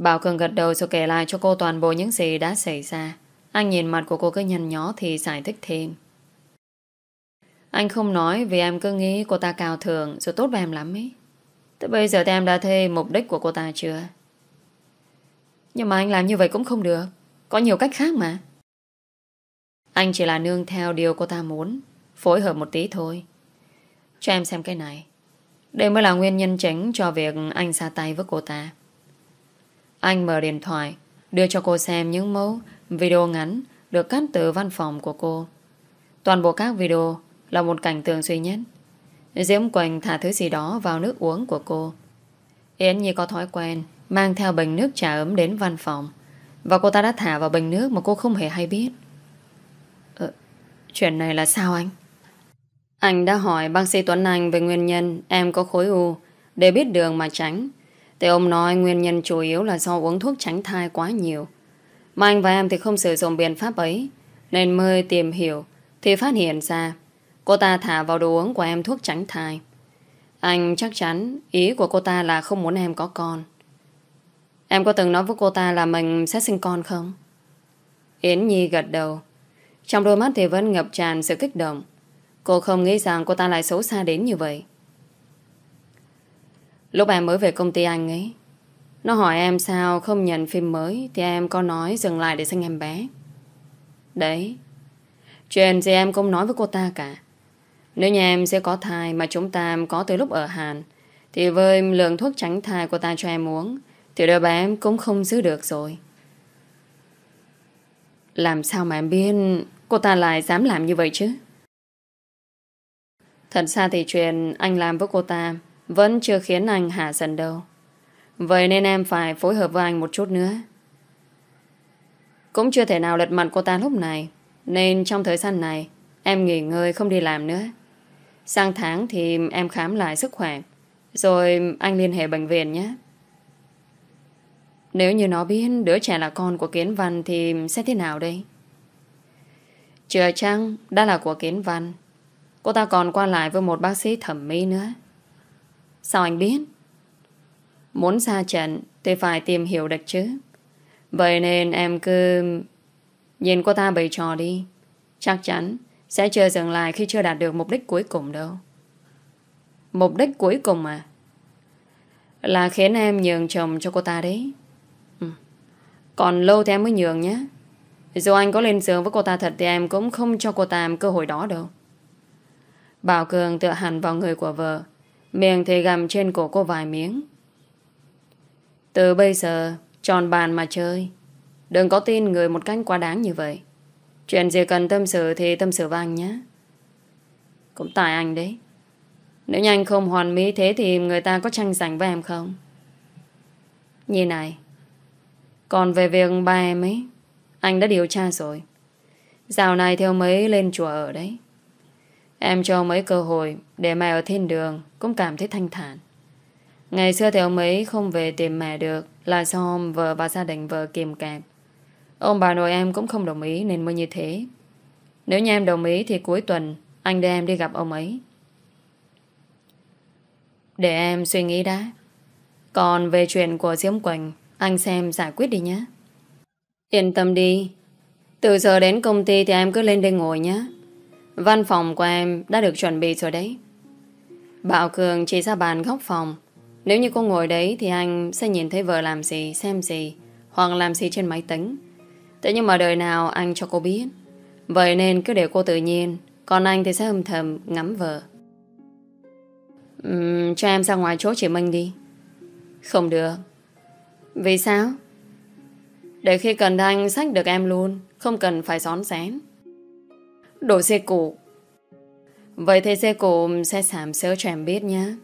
Bảo Cường gật đầu rồi kể lại cho cô toàn bộ những gì đã xảy ra Anh nhìn mặt của cô cứ nhăn nhó thì giải thích thêm anh không nói vì em cứ nghĩ cô ta cao thường rồi tốt với em lắm ấy. Tới bây giờ thì em đã thấy mục đích của cô ta chưa? Nhưng mà anh làm như vậy cũng không được. Có nhiều cách khác mà. Anh chỉ là nương theo điều cô ta muốn. Phối hợp một tí thôi. Cho em xem cái này. Đây mới là nguyên nhân chính cho việc anh xa tay với cô ta. Anh mở điện thoại, đưa cho cô xem những mẫu video ngắn được cắt từ văn phòng của cô. Toàn bộ các video là một cảnh tượng duy nhất. Diễm Quỳnh thả thứ gì đó vào nước uống của cô. Yến Nhi có thói quen mang theo bình nước trà ấm đến văn phòng và cô ta đã thả vào bình nước mà cô không hề hay biết. Ờ, chuyện này là sao anh? Anh đã hỏi bác sĩ Tuấn Anh về nguyên nhân em có khối u để biết đường mà tránh. Thì ông nói nguyên nhân chủ yếu là do uống thuốc tránh thai quá nhiều. Mà anh và em thì không sử dụng biện pháp ấy, nên mới tìm hiểu, thì phát hiện ra Cô ta thả vào đồ uống của em thuốc tránh thai. Anh chắc chắn Ý của cô ta là không muốn em có con. Em có từng nói với cô ta là mình sẽ sinh con không? Yến Nhi gật đầu. Trong đôi mắt thì vẫn ngập tràn sự kích động. Cô không nghĩ rằng cô ta lại xấu xa đến như vậy. Lúc em mới về công ty anh ấy, Nó hỏi em sao không nhận phim mới, Thì em có nói dừng lại để sinh em bé Đấy, Chuyện gì em cũng nói với cô ta cả nếu nhà em sẽ có thai mà chúng ta có từ lúc ở Hàn, thì với lượng thuốc tránh thai của ta cho em uống, thì đứa bé em cũng không giữ được rồi. Làm sao mà em biết cô ta lại dám làm như vậy chứ? Thật ra thì chuyện anh làm với cô ta vẫn chưa khiến anh hạ dần đâu. Vậy nên em phải phối hợp với anh một chút nữa. Cũng chưa thể nào lật mặt cô ta lúc này, nên trong thời gian này, em nghỉ ngơi không đi làm nữa. Sang tháng thì em khám lại sức khỏe, Rồi anh liên hệ bệnh viện nhé Nếu như nó biết đứa trẻ là con của Kiến Văn Thì sẽ thế nào đây? Chưa chăng đã là của Kiến Văn Cô ta còn qua lại với một bác sĩ thẩm mỹ nữa Sao anh biết? Muốn xa trận Thì phải tìm hiểu được chứ Vậy nên em cứ Nhìn cô ta bày trò đi Chắc chắn sẽ chưa dừng lại khi chưa đạt được mục đích cuối cùng đâu. Mục đích cuối cùng à? Là khiến em nhường chồng cho cô ta đấy. Ừ. Còn lâu thì em mới nhường nhé. Dù anh có lên giường với cô ta thật thì em cũng không cho cô ta cơ hội đó đâu. Bảo Cường tựa hẳn vào người của vợ. Miệng thì gầm trên cổ cô vài miếng. Từ bây giờ, tròn bàn mà chơi. Đừng có tin người một cách quá đáng như vậy. Chuyện gì cần tâm sự thì tâm sự với anh nhé. Cũng tại anh đấy. Nếu như anh không hoàn mỹ thế thì người ta có tranh giành với em không? Như này. Còn về việc ba em ấy, anh đã điều tra rồi. Dạo này theo mấy lên chùa ở đấy. Em cho mấy cơ hội để mẹ ở thiên đường cũng cảm thấy thanh thản. Ngày xưa thì ông ấy không về tìm mẹ được là do ông vợ và gia đình vợ kìm kẹp. Ông bà nội em cũng không đồng ý nên mới như thế. Nếu như em đồng ý thì cuối tuần anh đưa em đi gặp ông ấy. Để em suy nghĩ đã. Còn về chuyện của Diễm Quỳnh, anh xem giải quyết đi nhé. Yên tâm đi. Từ giờ đến công ty thì em cứ lên đây ngồi nhé. Văn phòng của em đã được chuẩn bị rồi đấy. Bảo Cường chỉ ra bàn góc phòng. Nếu như cô ngồi đấy thì anh sẽ nhìn thấy vợ làm gì, xem gì, hoặc làm gì trên máy tính. Thế nhưng mà đời nào anh cho cô biết. Vậy nên cứ để cô tự nhiên, còn anh thì sẽ âm thầm ngắm vợ. Uhm, cho em ra ngoài chỗ chị Minh đi. Không được. Vì sao? Để khi cần anh sách được em luôn, không cần phải xón xén. Đồ xe cũ Vậy thì xe cũ sẽ sảm sớ cho em biết nhé.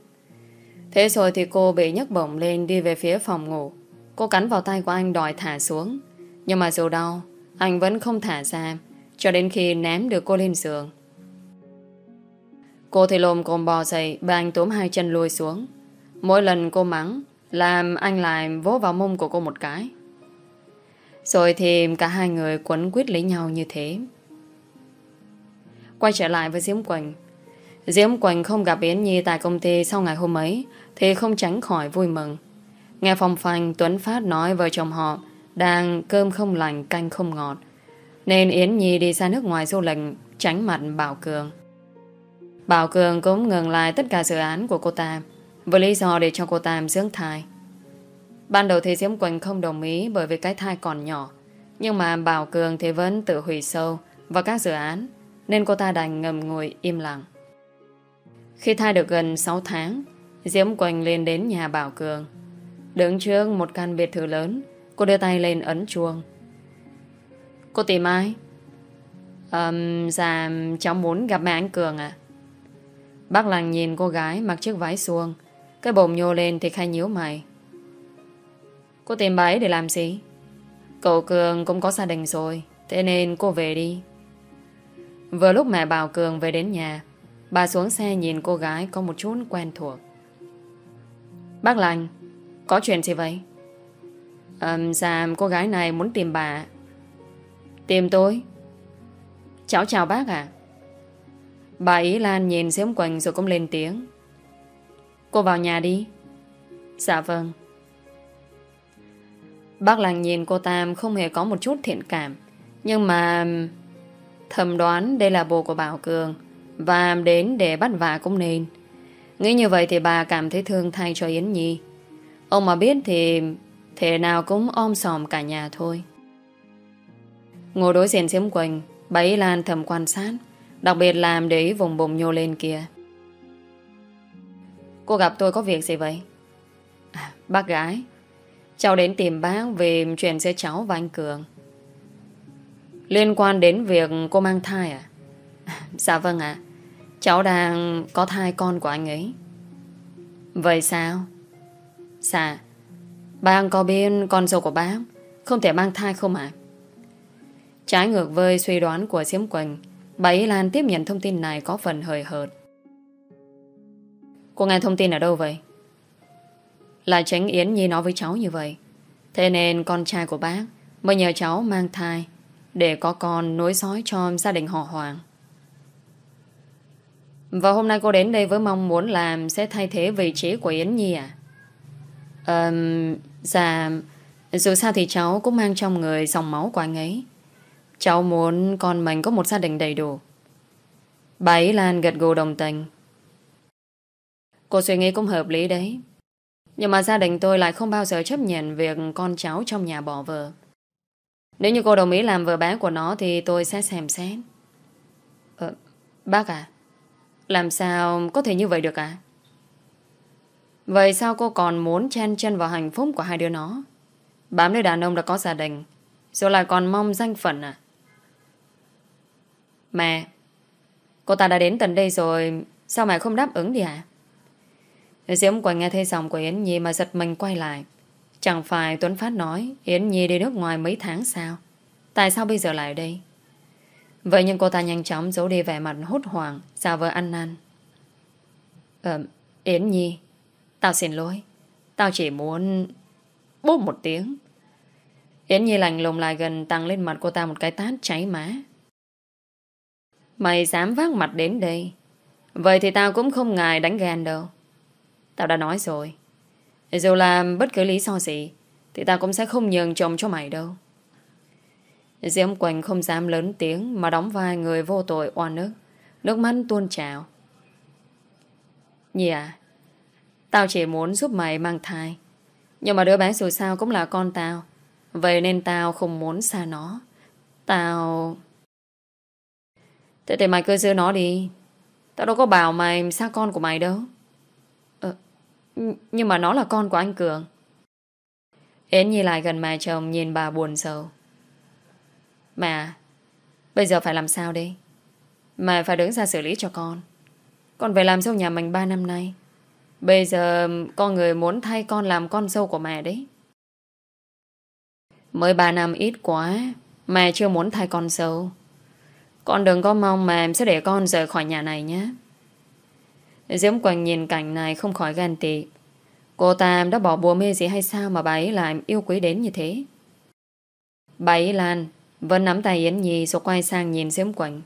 Thế rồi thì cô bị nhấc bổng lên Đi về phía phòng ngủ. Cô cắn vào tay của anh đòi thả xuống. Nhưng mà dù đau, Anh vẫn không thả ra, Cho đến khi ném được cô lên giường. Cô thì lồm cồm bò dậy Bà anh túm hai chân lùi xuống. Mỗi lần cô mắng, Làm anh lại vỗ vào mông của cô một cái. Rồi thì cả hai người quấn quyết lấy nhau như thế. Quay trở lại với Diễm Quỳnh Diễm Quỳnh không gặp Yến Nhi tại công ty sau ngày hôm ấy, thì không tránh khỏi vui mừng. Nghe phòng phanh, Tuấn Phát nói vợ chồng họ đang cơm không lành, canh không ngọt, nên Yến Nhi đi ra nước ngoài du lịch, tránh mặt Bảo Cường. Bảo Cường cũng ngừng lại tất cả dự án của cô ta, với lý do để cho cô ta dưỡng thai. Ban đầu thì Diễm Quỳnh không đồng ý bởi vì cái thai còn nhỏ, nhưng mà Bảo Cường thì vẫn tự hủy sâu vào các dự án nên cô ta đành ngầm ngồi im lặng. Khi thai được gần 6 tháng, Diễm Quỳnh lên đến nhà Bảo Cường. Đứng trước một căn biệt thự lớn, cô đưa tay lên ấn chuông. Cô tìm ai? Um, dạ, cháu muốn gặp mẹ anh Cường à? Bác làng nhìn cô gái mặc chiếc váy xuông, cái bồm nhô lên thì khai nhíu mày. Cô tìm bà ấy để làm gì? Cậu Cường cũng có gia đình rồi, thế nên cô về đi. Vừa lúc mẹ Bảo Cường về đến nhà, Bà xuống xe nhìn cô gái có một chút quen thuộc. Bác lành, có chuyện gì vậy? Um, dạ, cô gái này muốn tìm bà. Tìm tôi? Cháu chào bác ạ. Bà Ý Lan nhìn xếm quanh rồi cũng lên tiếng. Cô vào nhà đi. Dạ vâng. Bác lành nhìn cô Tam không hề có một chút thiện cảm. Nhưng mà... Thầm đoán đây là bồ của Bảo Cường và đến để bắt vạ cũng nên. Nghĩ như vậy thì bà cảm thấy thương thay cho Yến Nhi. Ông mà biết thì Thể nào cũng om sòm cả nhà thôi. Ngồi đối diện Diễm Quỳnh Bà Y Lan thầm quan sát Đặc biệt làm để ý vùng bụng nhô lên kia. Cô gặp tôi có việc gì vậy? À, bác gái Cháu đến tìm bác về chuyện giữa cháu và anh Cường. Liên quan đến việc cô mang thai à? dạ vâng ạ Cháu đang có thai con của anh ấy Vậy sao? Dạ Bác có biết con dâu của bác Không thể mang thai không ạ Trái ngược với suy đoán của Diễm Quỳnh, Bà Y Lan tiếp nhận thông tin này Có phần hời hợt Cô nghe thông tin ở đâu vậy? Là tránh Yến Nhi nói với cháu như vậy Thế nên con trai của bác Mới nhờ cháu mang thai để có con nối dõi cho gia đình họ Hoàng và hôm nay cô đến đây với mong muốn làm sẽ thay thế vị trí của Yến Nhi à? Um, dạ, dù sao thì cháu cũng mang trong người dòng máu của anh ấy. Cháu muốn con mình có một gia đình đầy đủ. Bà ấy Lan gật gù đồng tình. Cô suy nghĩ cũng hợp lý đấy. Nhưng mà gia đình tôi lại không bao giờ chấp nhận việc con cháu trong nhà bỏ vợ. Nếu như cô đồng ý làm vợ bé của nó thì tôi sẽ xem xét. Ờ, bác à? Làm sao có thể như vậy được à? Vậy sao cô còn muốn chen chân vào hạnh phúc của hai đứa nó? Bám lấy đàn ông đã có gia đình Rồi lại còn mong danh phận à? Mẹ Cô ta đã đến tận đây rồi Sao mẹ không đáp ứng đi hả? Diễm Quỳnh nghe thấy giọng của Yến Nhi Mà giật mình quay lại Chẳng phải Tuấn Phát nói Yến Nhi đi nước ngoài mấy tháng sao? Tại sao bây giờ lại ở đây? Vậy nhưng cô ta nhanh chóng giấu đi vẻ mặt hốt hoảng Giả vờ ăn năn. Ờ, Yến Nhi Tao xin lỗi. Tao chỉ muốn Bốp một tiếng. Yến Nhi lành lùng lại gần tăng lên mặt cô ta một cái tát cháy má. Mày dám vác mặt đến đây Vậy thì tao cũng không ngại đánh ghen đâu. Tao đã nói rồi dù làm bất cứ lý do gì, Thì tao cũng sẽ không nhường chồng cho mày đâu. Diễm Quỳnh không dám lớn tiếng Mà đóng vai người vô tội oan nước Nước mắt tuôn trào. Nhi à Tao chỉ muốn giúp mày mang thai, Nhưng mà đứa bé dù sao cũng là con tao, Vậy nên tao không muốn xa nó. Tao Thế thì mày cứ giữ nó đi, Tao đâu có bảo mày xa con của mày đâu. Nhưng mà nó là con của anh Cường. Yến Nhi lại gần mẹ chồng Nhìn bà buồn sầu. Mẹ, Bây giờ phải làm sao đây? Mẹ phải đứng ra xử lý cho con. Con về làm dâu nhà mình 3 năm nay. Bây giờ con người muốn thay con làm con dâu của mẹ đấy. Mới 3 năm ít quá, Mẹ chưa muốn thay con dâu. Con đừng có mong mà em sẽ để con rời khỏi nhà này nhé. Diễm Quỳnh nhìn cảnh này không khỏi ghen tị. Cô ta đã bỏ bùa mê gì hay sao Mà bà ấy lại yêu quý đến như thế? Bà ấy Lan, Vẫn nắm tay Yến Nhi rồi quay sang nhìn Diễm Quỳnh.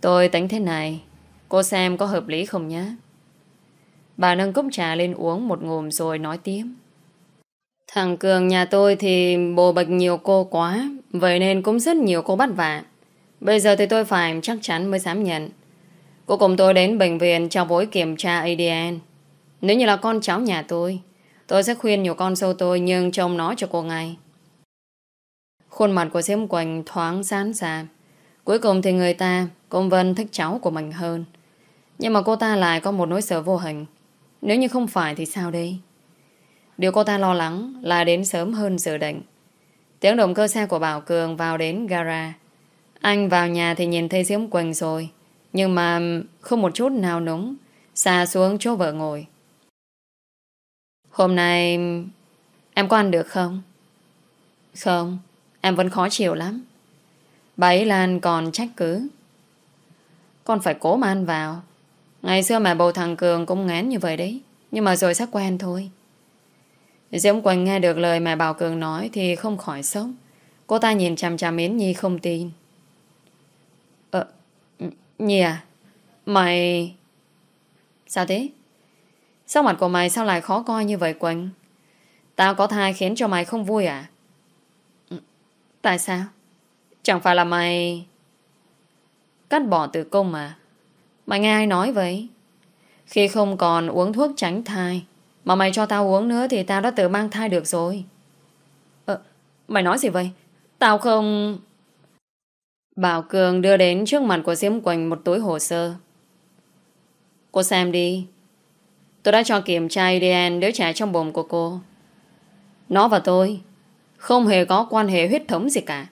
Tôi tính thế này, Cô xem có hợp lý không nhé. Bà nâng cốc trà lên uống một ngụm rồi nói tiếp. Thằng Cường nhà tôi thì bồ bạch nhiều cô quá, Vậy nên cũng rất nhiều cô bắt vạ. Bây giờ thì tôi phải chắc chắn mới dám nhận. Cô cùng tôi đến bệnh viện cho bối kiểm tra ADN Nếu như là con cháu nhà tôi Tôi sẽ khuyên nhiều con sâu tôi Nhưng trông nó cho cô ngay Khuôn mặt của Diễm Quỳnh thoáng sán ra Cuối cùng thì người ta Cũng vẫn thích cháu của mình hơn Nhưng mà cô ta lại có một nỗi sợ vô hình Nếu như không phải thì sao đây Điều cô ta lo lắng là đến sớm hơn dự định. Tiếng động cơ xe của Bảo Cường vào đến gara. Anh vào nhà thì nhìn thấy Diễm Quỳnh rồi. Nhưng mà không một chút nào núng. Xà xuống chỗ vợ ngồi. Hôm nay em có ăn được không? Không, em vẫn khó chịu lắm. Bà ấy Lan còn trách cứ. Con phải cố mà ăn vào. Ngày xưa mẹ bầu thằng Cường cũng ngán như vậy đấy. Nhưng mà rồi sẽ quen thôi. Diễm Quỳnh nghe được lời mẹ Bảo Cường nói thì không khỏi sốc. Cô ta nhìn chằm chằm Yến Nhi không tin. Nhi à? Mày... Sao thế? Sao mặt của mày sao lại khó coi như vậy, Quỳnh? Tao có thai khiến cho mày không vui à? Ừ, tại sao? Chẳng phải là mày... Cắt bỏ tử cung mà. Mày nghe ai nói vậy? Khi không còn uống thuốc tránh thai, mà mày cho tao uống nữa Thì tao đã tự mang thai được rồi Ờ Mày nói gì vậy Tao không Bảo Cường đưa đến trước mặt của Diễm Quỳnh Một túi hồ sơ. Cô xem đi. Tôi đã cho kiểm tra ADN đứa trẻ trong bụng của cô. Nó và tôi Không hề có quan hệ huyết thống gì cả.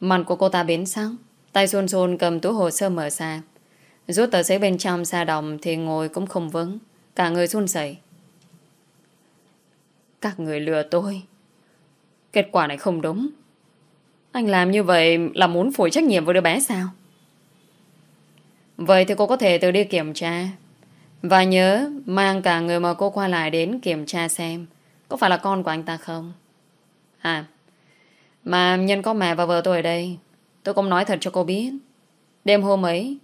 Mặt của cô ta biến sắc, Tay run run cầm túi hồ sơ mở ra. Rút tờ giấy bên trong ra đồng Thì ngồi cũng không vững, Cả người run rẩy. Các người lừa tôi. Kết quả này không đúng. Anh làm như vậy là muốn phủi trách nhiệm với đứa bé sao? Vậy thì cô có thể tự đi kiểm tra. Và nhớ mang cả người mà cô qua lại đến kiểm tra xem có phải là con của anh ta không. À, mà nhân có mẹ và vợ tôi ở đây. Tôi cũng nói thật cho cô biết. Đêm hôm ấy,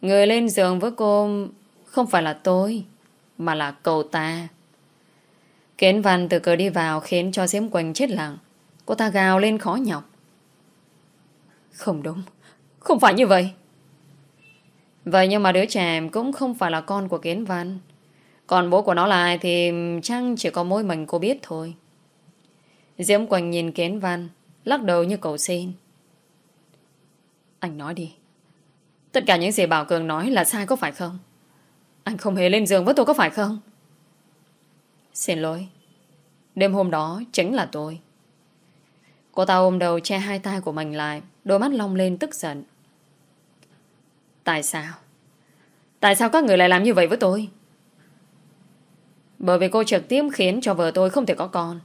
người lên giường với cô không phải là tôi, mà là cậu ta. Kiến văn từ cửa đi vào khiến cho Diễm Quỳnh chết lặng. Cô ta gào lên khó nhọc. Không đúng. Không phải như vậy. Vậy nhưng mà đứa trẻ cũng không phải là con của Kiến Văn. Còn bố của nó là ai thì chăng chỉ có mỗi mình cô biết thôi. Diễm Quỳnh nhìn Kiến Văn, lắc đầu như cầu xin. Anh nói đi. Tất cả những gì Bảo Cường nói là sai có phải không? Anh không hề lên giường với tôi có phải không? Xin lỗi. Đêm hôm đó chính là tôi. Cô ta ôm đầu che hai tay của mình lại, đôi mắt long lên tức giận. Tại sao? Tại sao các người lại làm như vậy với tôi? Bởi vì cô trực tiếp khiến cho vợ tôi không thể có con.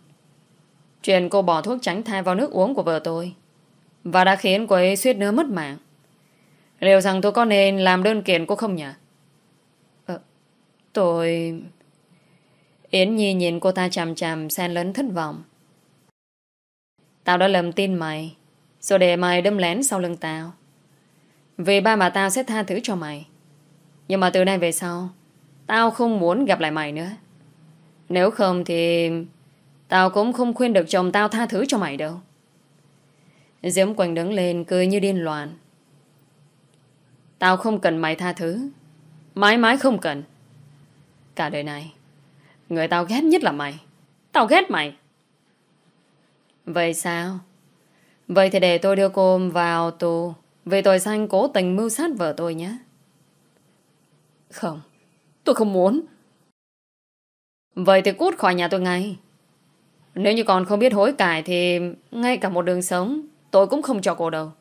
Chuyện cô bỏ thuốc tránh thai vào nước uống của vợ tôi. Và đã khiến cô ấy suýt nữa mất mạng Liệu rằng tôi có nên làm đơn kiện cô không nhỉ? Ờ, tôi... Yến Nhi nhìn cô ta chằm chằm sen lớn thất vọng Tao đã lầm tin mày rồi để mày đâm lén sau lưng tao. Vì ba mà tao sẽ tha thứ cho mày. Nhưng mà từ nay về sau, Tao không muốn gặp lại mày nữa. Nếu không thì Tao cũng không khuyên được chồng tao tha thứ cho mày đâu. Diễm Quỳnh đứng lên cười như điên loạn. Tao không cần mày tha thứ. Mãi mãi không cần. Cả đời này, Người tao ghét nhất là mày. Tao ghét mày. Vậy sao? Vậy thì để tôi đưa cô vào tù. Vì tội danh cố tình mưu sát vợ tôi nhé. Không Tôi không muốn. Vậy thì cút khỏi nhà tôi ngay. Nếu như còn không biết hối cải Thì ngay cả một đường sống Tôi cũng không cho cô đâu.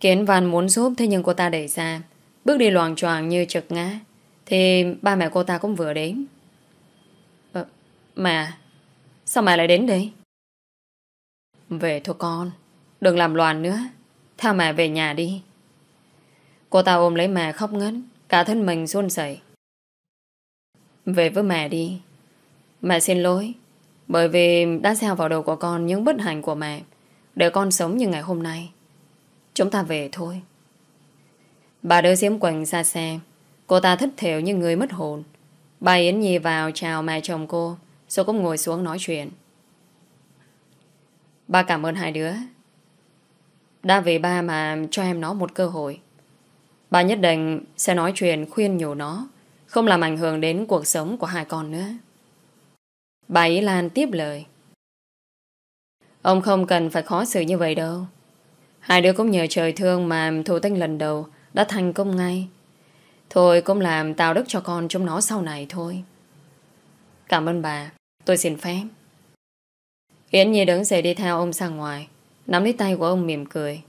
Kiến Văn muốn giúp Thế nhưng cô ta đẩy ra. Bước đi loàng choàng như trực ngã Thì ba mẹ cô ta cũng vừa đến. Ờ, Mẹ Sao mẹ lại đến đây? Về thôi con, Đừng làm loạn nữa. Tha mẹ về nhà đi. Cô ta ôm lấy mẹ khóc ngất, Cả thân mình run rẩy. Về với mẹ đi. Mẹ xin lỗi, Bởi vì đã gieo vào đầu của con những bất hạnh của mẹ, Để con sống như ngày hôm nay. Chúng ta về thôi. Bà đưa Diễm Quỳnh ra xe. Cô ta thất thểu như người mất hồn. Bà Yến Nhi vào chào mẹ chồng cô, Rồi cũng ngồi xuống nói chuyện. Ba cảm ơn hai đứa Đã vì ba mà cho em nó một cơ hội ba nhất định sẽ nói chuyện khuyên nhủ nó, Không làm ảnh hưởng đến cuộc sống của hai con nữa Bà Ý Lan tiếp lời Ông không cần phải khó xử như vậy đâu Hai đứa cũng nhờ trời thương mà thủ tinh lần đầu đã thành công ngay. Thôi cũng làm tạo đức cho con chúng nó sau này thôi. Cảm ơn bà. Tôi xin phép. Yến Nhi đứng dậy đi theo ông ra ngoài. Nắm lấy tay của ông mỉm cười.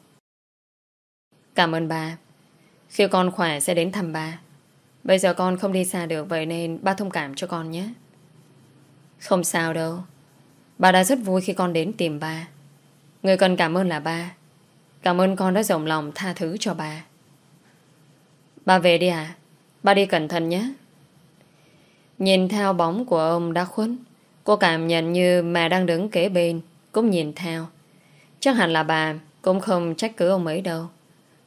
Cảm ơn bà. Khi con khỏe sẽ đến thăm bà. Bây giờ con không đi xa được vậy nên ba thông cảm cho con nhé. Không sao đâu. Bà đã rất vui khi con đến tìm ba. Người cần cảm ơn là ba. Cảm ơn con đã rộng lòng tha thứ cho bà. Ba về đi à? Ba đi cẩn thận nhé. Nhìn theo bóng của ông đã khuất, cô cảm nhận như mẹ đang đứng kế bên, cũng nhìn theo. Chắc hẳn là bà cũng không trách cứ ông ấy đâu.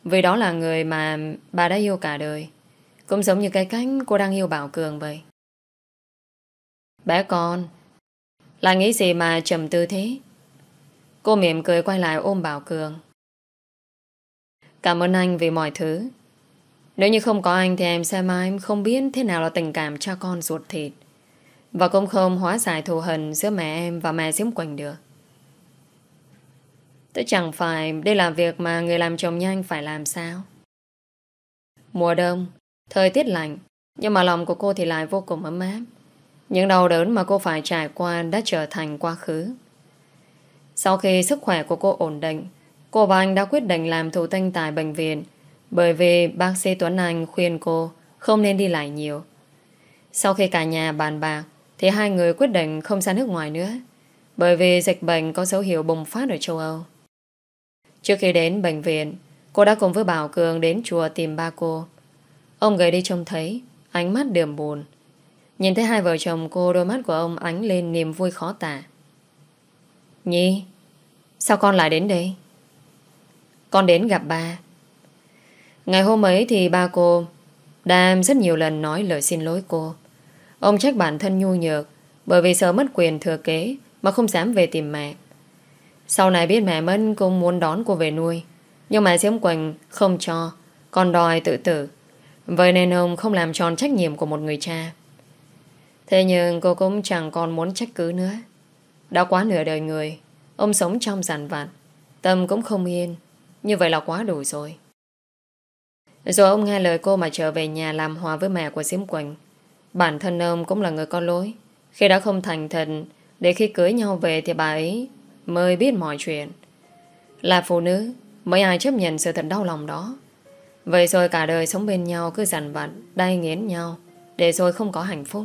Vì đó là người mà bà đã yêu cả đời. Cũng giống như cái cánh cô đang yêu Bảo Cường vậy. Bé con, là nghĩ gì mà trầm tư thế? Cô mỉm cười quay lại ôm Bảo Cường. Cảm ơn anh vì mọi thứ Nếu như không có anh Thì em xem mai em không biết Thế nào là tình cảm cho con ruột thịt và cũng không hóa giải thù hận Giữa mẹ em và mẹ Diễm Quỳnh được. Tức chẳng phải Đây là việc mà người làm chồng nhanh Phải làm sao? Mùa đông, Thời tiết lạnh, Nhưng mà lòng của cô thì lại vô cùng ấm áp. Những đau đớn mà cô phải trải qua Đã trở thành quá khứ. Sau khi sức khỏe của cô ổn định, Cô và anh đã quyết định làm thủ tinh tại bệnh viện, bởi vì bác sĩ Tuấn Anh khuyên cô không nên đi lại nhiều. Sau khi cả nhà bàn bạc thì hai người quyết định không ra nước ngoài nữa bởi vì dịch bệnh có dấu hiệu bùng phát ở châu Âu. Trước khi đến bệnh viện cô đã cùng với Bảo Cường đến chùa tìm ba cô. Ông gầy đi trông thấy ánh mắt đượm buồn. Nhìn thấy hai vợ chồng cô đôi mắt của ông ánh lên niềm vui khó tả. Nhi, sao con lại đến đây? Con đến gặp ba Ngày hôm ấy thì ba cô Đã rất nhiều lần nói lời xin lỗi cô Ông trách bản thân nhu nhược, Bởi vì sợ mất quyền thừa kế Mà không dám về tìm mẹ. Sau này biết mẹ mất cũng muốn đón cô về nuôi, Nhưng mà Diễm Quỳnh không cho, Còn đòi tự tử. Vậy nên ông không làm tròn trách nhiệm của một người cha. Thế nhưng cô cũng chẳng còn muốn trách cứ nữa. Đã quá nửa đời người, Ông sống trong giàn vặt, Tâm cũng không yên. Như vậy là quá đủ rồi. Rồi ông nghe lời cô mà trở về nhà làm hòa với mẹ của Diễm Quỳnh. Bản thân ông cũng là người có lỗi. Khi đã không thành thật Để khi cưới nhau về thì bà ấy Mới biết mọi chuyện. Là phụ nữ Mấy ai chấp nhận sự thật đau lòng đó? Vậy rồi cả đời sống bên nhau Cứ dằn vặt, đay nghiến nhau Để rồi không có hạnh phúc.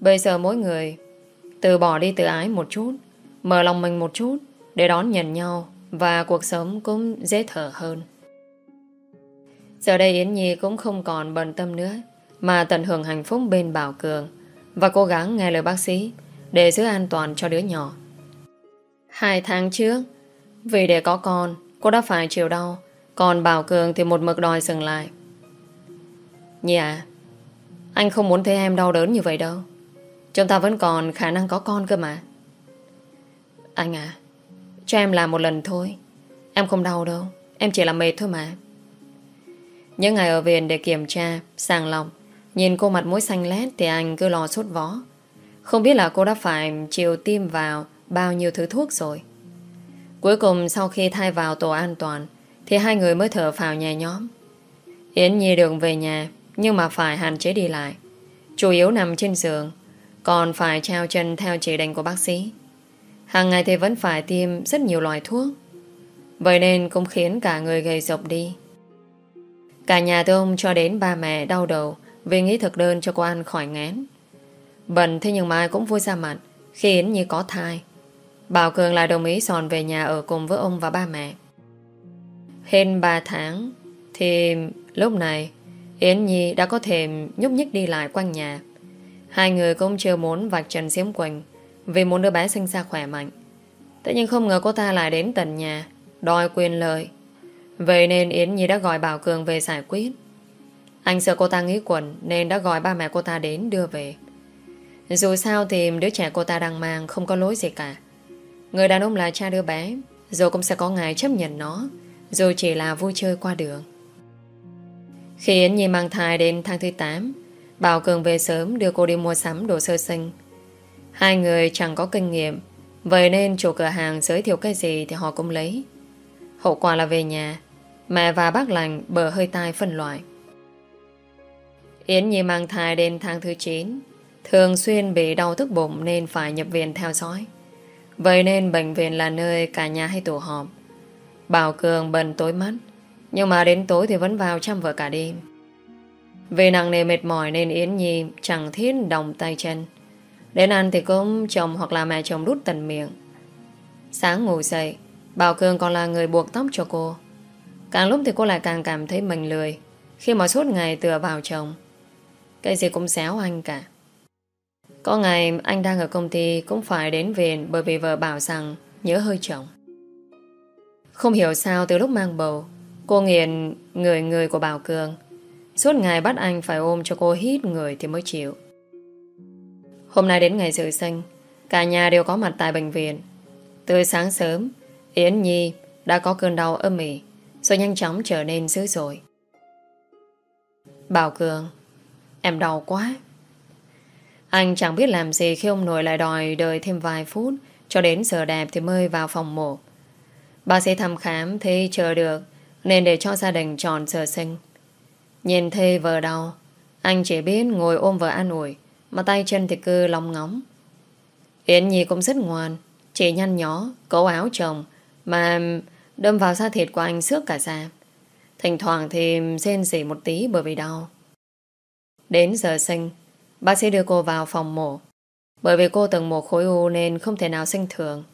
Bây giờ mỗi người Từ bỏ đi tự ái một chút Mở lòng mình một chút để đón nhận nhau và cuộc sống cũng dễ thở hơn. Giờ đây Yến Nhi cũng không còn bận tâm nữa mà tận hưởng hạnh phúc bên Bảo Cường và cố gắng nghe lời bác sĩ để giữ an toàn cho đứa nhỏ. Hai tháng trước, vì để có con, cô đã phải chịu đau, còn Bảo Cường thì một mực đòi dừng lại. Nhi à, anh không muốn thấy em đau đớn như vậy đâu. Chúng ta vẫn còn khả năng có con cơ mà. Anh à, cho em làm một lần thôi. Em không đau đâu, em chỉ là mệt thôi mà. Những ngày ở viện để kiểm tra, sàng lọc, nhìn cô mặt mũi xanh lét thì anh cứ lo sốt vó. Không biết là cô đã phải chiều tim vào bao nhiêu thứ thuốc rồi. Cuối cùng sau khi thai vào tổ an toàn thì hai người mới thở phào nhẹ nhóm. Yến Nhi đường về nhà, nhưng mà phải hạn chế đi lại. Chủ yếu nằm trên giường, còn phải treo chân theo chỉ định của bác sĩ. Hàng ngày thì vẫn phải tiêm rất nhiều loại thuốc. Vậy nên cũng khiến cả người gầy rộc đi. Cả nhà tôi ông cho đến ba mẹ đau đầu vì nghĩ thực đơn cho cô ăn khỏi ngán. Bận thế nhưng mai cũng vui ra mặt khi Yến Nhi có thai. Bảo Cường lại đồng ý sòn về nhà ở cùng với ông và ba mẹ. Hên 3 tháng, thì lúc này, Yến Nhi đã có thể nhúc nhích đi lại quanh nhà. Hai người cũng chưa muốn vạch trần xiếm quỳnh vì muốn đứa bé sinh ra khỏe mạnh. Thế nhưng không ngờ cô ta lại đến tận nhà, đòi quyền lợi. Vậy nên Yến Nhi đã gọi Bảo Cường về giải quyết. Anh sợ cô ta nghĩ quẩn, nên đã gọi ba mẹ cô ta đến đưa về. Dù sao thì đứa trẻ cô ta đang mang không có lỗi gì cả. Người đàn ông là cha đứa bé Rồi cũng sẽ có ngày chấp nhận nó, Dù chỉ là vui chơi qua đường Khi Yến Nhi mang thai đến tháng thứ 8 Bảo Cường về sớm đưa cô đi mua sắm đồ sơ sinh Hai người chẳng có kinh nghiệm, Vậy nên chủ cửa hàng giới thiệu cái gì Thì họ cũng lấy Hậu quả là về nhà, Mẹ và bác lành bờ hơi tai phân loại Yến Nhi mang thai đến tháng thứ 9 Thường xuyên bị đau tức bụng Nên phải nhập viện theo dõi Vậy nên bệnh viện là nơi cả nhà hay tụ họp. Bảo Cường bần tối mắt, nhưng mà đến tối thì vẫn vào chăm vợ cả đêm. Vì nặng nề mệt mỏi nên Yến Nhi chẳng thiết đồng tay chân. Đến ăn thì cũng chồng hoặc là mẹ chồng đút tận miệng. Sáng ngủ dậy, Bảo Cường còn là người buộc tóc cho cô. Càng lúc thì cô lại càng cảm thấy mình lười khi mà suốt ngày tựa vào chồng. Cái gì cũng xéo anh cả. Có ngày anh đang ở công ty cũng phải đến viện bởi vì vợ bảo rằng nhớ hơi chồng. Không hiểu sao từ lúc mang bầu, cô nghiện người người của Bảo Cường. Suốt ngày bắt anh phải ôm cho cô hít người thì mới chịu. Hôm nay đến ngày dự sinh, cả nhà đều có mặt tại bệnh viện. Từ sáng sớm, Yến Nhi đã có cơn đau âm ỉ, rồi nhanh chóng trở nên dữ dội. Bảo Cường, em đau quá. Anh chẳng biết làm gì khi ông nội lại đòi đợi thêm vài phút cho đến giờ đẹp thì mới vào phòng mổ. Bác sĩ thăm khám thấy chờ được nên để cho gia đình tròn giờ sinh. Nhìn thê vợ đau, anh chỉ biết ngồi ôm vợ an ủi mà tay chân thì cứ lòng ngóng. Yến Nhi cũng rất ngoan, chỉ nhăn nhó, cấu áo chồng mà đâm vào da thịt của anh xước cả da. Thỉnh thoảng thì rên rỉ một tí bởi vì đau. Đến giờ sinh, Bác sĩ đưa cô vào phòng mổ. Bởi vì cô từng một khối u nên không thể nào sinh thường.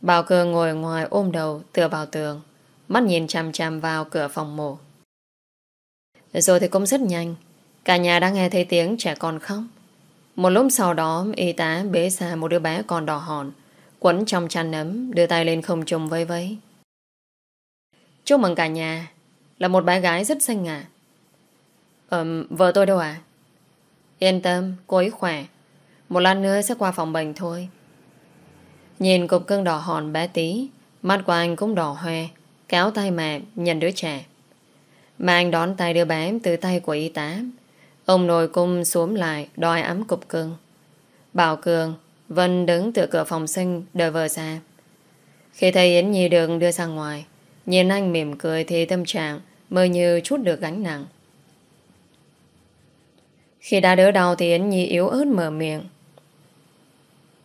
Bảo Cường ngồi ngoài ôm đầu tựa vào tường Mắt nhìn chằm chằm vào cửa phòng mổ. Rồi thì cũng rất nhanh Cả nhà đã nghe thấy tiếng trẻ con khóc. Một lúc sau đó Y tá bế ra một đứa bé còn đỏ hòn Quấn trong chăn nấm Đưa tay lên không trùng vây vây. Chúc mừng cả nhà Là một bé gái rất xinh à Ừm, vợ tôi đâu à Yên tâm, cô ấy khỏe. Một lát nữa sẽ qua phòng bệnh thôi. Nhìn cục cưng đỏ hòn bé tí, mắt của anh cũng đỏ hoe, kéo tay mẹ nhận đứa trẻ. Mà anh đón tay đứa bé từ tay của y tá. Ông nội cung xuống lại đòi ấm cục cưng. Bảo Cường, Vân đứng tựa cửa phòng sinh đợi vợ ra. Khi thấy Yến Nhi đường đưa ra ngoài, nhìn anh mỉm cười thì tâm trạng mơ như chút được gánh nặng. Khi đã đỡ đau thì Yến Nhi yếu ớt mở miệng.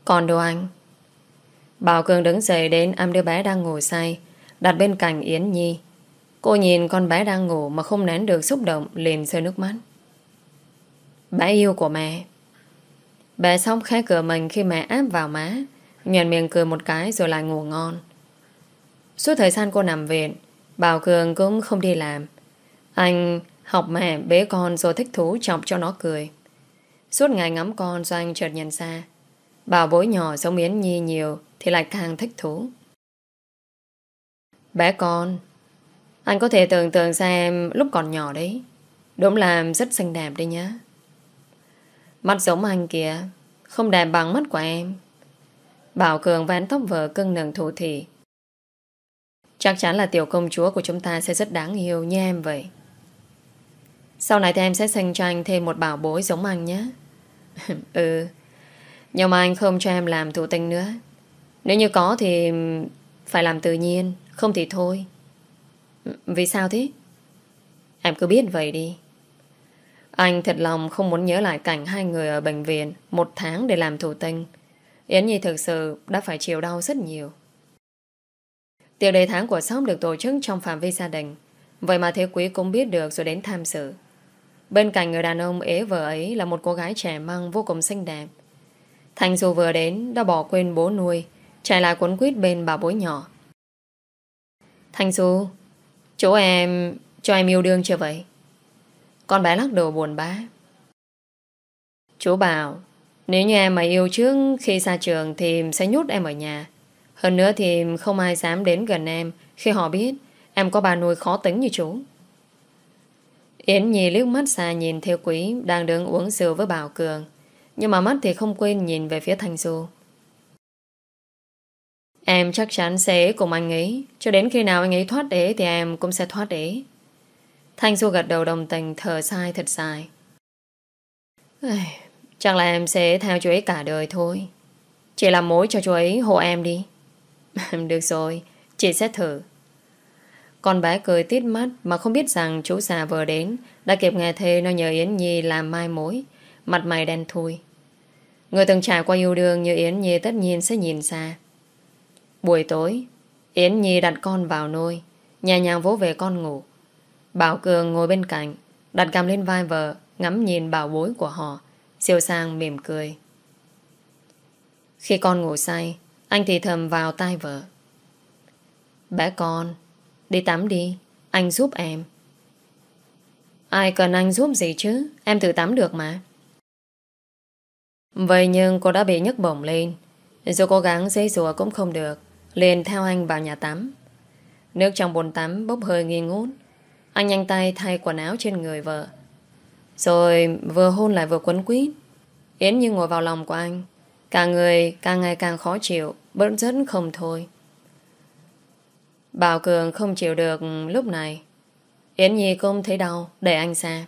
Còn đồ anh? Bảo Cường đứng dậy đến ôm đứa bé đang ngủ say, đặt bên cạnh Yến Nhi. Cô nhìn con bé đang ngủ mà không nén được xúc động liền rơi nước mắt. Bé yêu của mẹ. Bé xong khẽ cửa mình khi mẹ áp vào má, nhận miệng cười một cái rồi lại ngủ ngon. Suốt thời gian cô nằm viện, Bảo Cường cũng không đi làm. Anh học mẹ bế con rồi thích thú chọc cho nó cười. Suốt ngày ngắm con do anh chợt nhận ra. Bảo bối nhỏ giống Yến Nhi nhiều thì lại càng thích thú. Bé con, anh có thể tưởng tượng ra em lúc còn nhỏ đấy. Đúng là rất xinh đẹp đấy nhá. Mắt giống anh kìa, không đẹp bằng mắt của em. Bảo Cường ván tóc vợ cưng nừng thủ thị. Chắc chắn là tiểu công chúa của chúng ta sẽ rất đáng yêu như em vậy. Sau này thì em sẽ sinh cho anh thêm một bảo bối giống anh nhé. ừ. Nhưng mà anh không cho em làm thủ tinh nữa. Nếu như có thì phải làm tự nhiên, không thì thôi. Vì sao thế? Em cứ biết vậy đi. Anh thật lòng không muốn nhớ lại cảnh hai người ở bệnh viện một tháng để làm thủ tinh. Yến Nhi thực sự đã phải chịu đau rất nhiều. Tiệc đầy tháng của shop được tổ chức trong phạm vi gia đình. Vậy mà Thế Quý cũng biết được rồi đến tham dự. Bên cạnh người đàn ông ế vợ ấy là một cô gái trẻ măng vô cùng xinh đẹp. Thành dù vừa đến đã bỏ quên bố nuôi, chạy lại cuốn quýt bên bà bối nhỏ. Thành Du, chỗ em cho em yêu đương chưa vậy? Con bé lắc đầu buồn bã. Chú bảo, nếu như em mà yêu trước khi ra trường thì sẽ nhốt em ở nhà. Hơn nữa thì không ai dám đến gần em khi họ biết em có bà nuôi khó tính như chú. Yến Nhi liếc mắt xa nhìn theo quý đang đứng uống rượu với Bảo Cường. Nhưng mà mắt thì không quên nhìn về phía Thanh Du. Em chắc chắn sẽ cùng anh ấy. Cho đến khi nào anh ấy thoát đế thì em cũng sẽ thoát đế. Thanh Du gật đầu đồng tình thở sai thật dài. Chắc là em sẽ theo chú ấy cả đời thôi. Chỉ làm mối cho chú ấy hộ em đi. Được rồi, chị sẽ thử. Con bé cười tít mắt mà không biết rằng chú già vừa đến đã kịp nghe thê nó nhờ Yến Nhi làm mai mối. Mặt mày đen thui. Người từng trải qua yêu đương như Yến Nhi tất nhiên sẽ nhìn xa. Buổi tối, Yến Nhi đặt con vào nôi, nhẹ nhàng vỗ về con ngủ. Bảo Cường ngồi bên cạnh, đặt cằm lên vai vợ, ngắm nhìn bảo bối của họ, siêu sang mỉm cười. Khi con ngủ say, anh thì thầm vào tai vợ. Bé con, đi tắm đi, anh giúp em. Ai cần anh giúp gì chứ, em tự tắm được mà. Vậy nhưng cô đã bị nhấc bổng lên, dù cố gắng dây rùa cũng không được, liền theo anh vào nhà tắm. Nước trong bồn tắm bốc hơi nghi ngút. Anh nhanh tay thay quần áo trên người vợ. Rồi vừa hôn lại vừa quấn quýt. Yến như ngồi vào lòng của anh. Cả người càng ngày càng khó chịu, bớt rất không thôi. Bảo Cường không chịu được lúc này. Yến Nhi cũng thấy đau, để anh xa.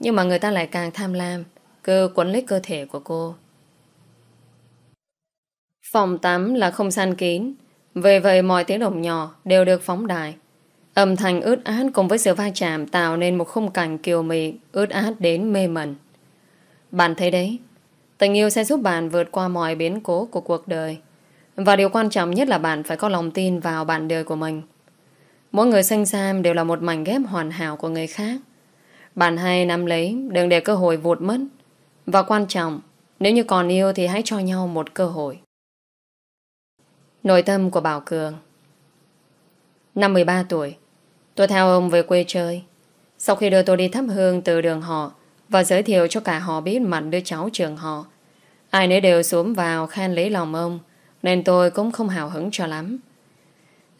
Nhưng mà người ta lại càng tham lam, cứ quấn lấy cơ thể của cô. Phòng tắm là không gian kín, về vậy mọi tiếng động nhỏ đều được phóng đại. Âm thanh ướt át cùng với sự va chạm tạo nên một khung cảnh kiều mị ướt át đến mê mẩn. Bạn thấy đấy, tình yêu sẽ giúp bạn vượt qua mọi biến cố của cuộc đời. Và điều quan trọng nhất là bạn phải có lòng tin vào bạn đời của mình. Mỗi người sinh ra đều là một mảnh ghép hoàn hảo của người khác. Bạn hay nắm lấy, đừng để cơ hội vụt mất. Và quan trọng, nếu như còn yêu thì hãy cho nhau một cơ hội. Nội tâm của Bảo Cường Năm 13 tuổi Tôi theo ông về quê chơi Sau khi đưa tôi đi thắp hương từ đường họ Và giới thiệu cho cả họ biết mặt đứa cháu trường họ Ai nấy đều xuống vào khen lấy lòng ông nên tôi cũng không hào hứng cho lắm.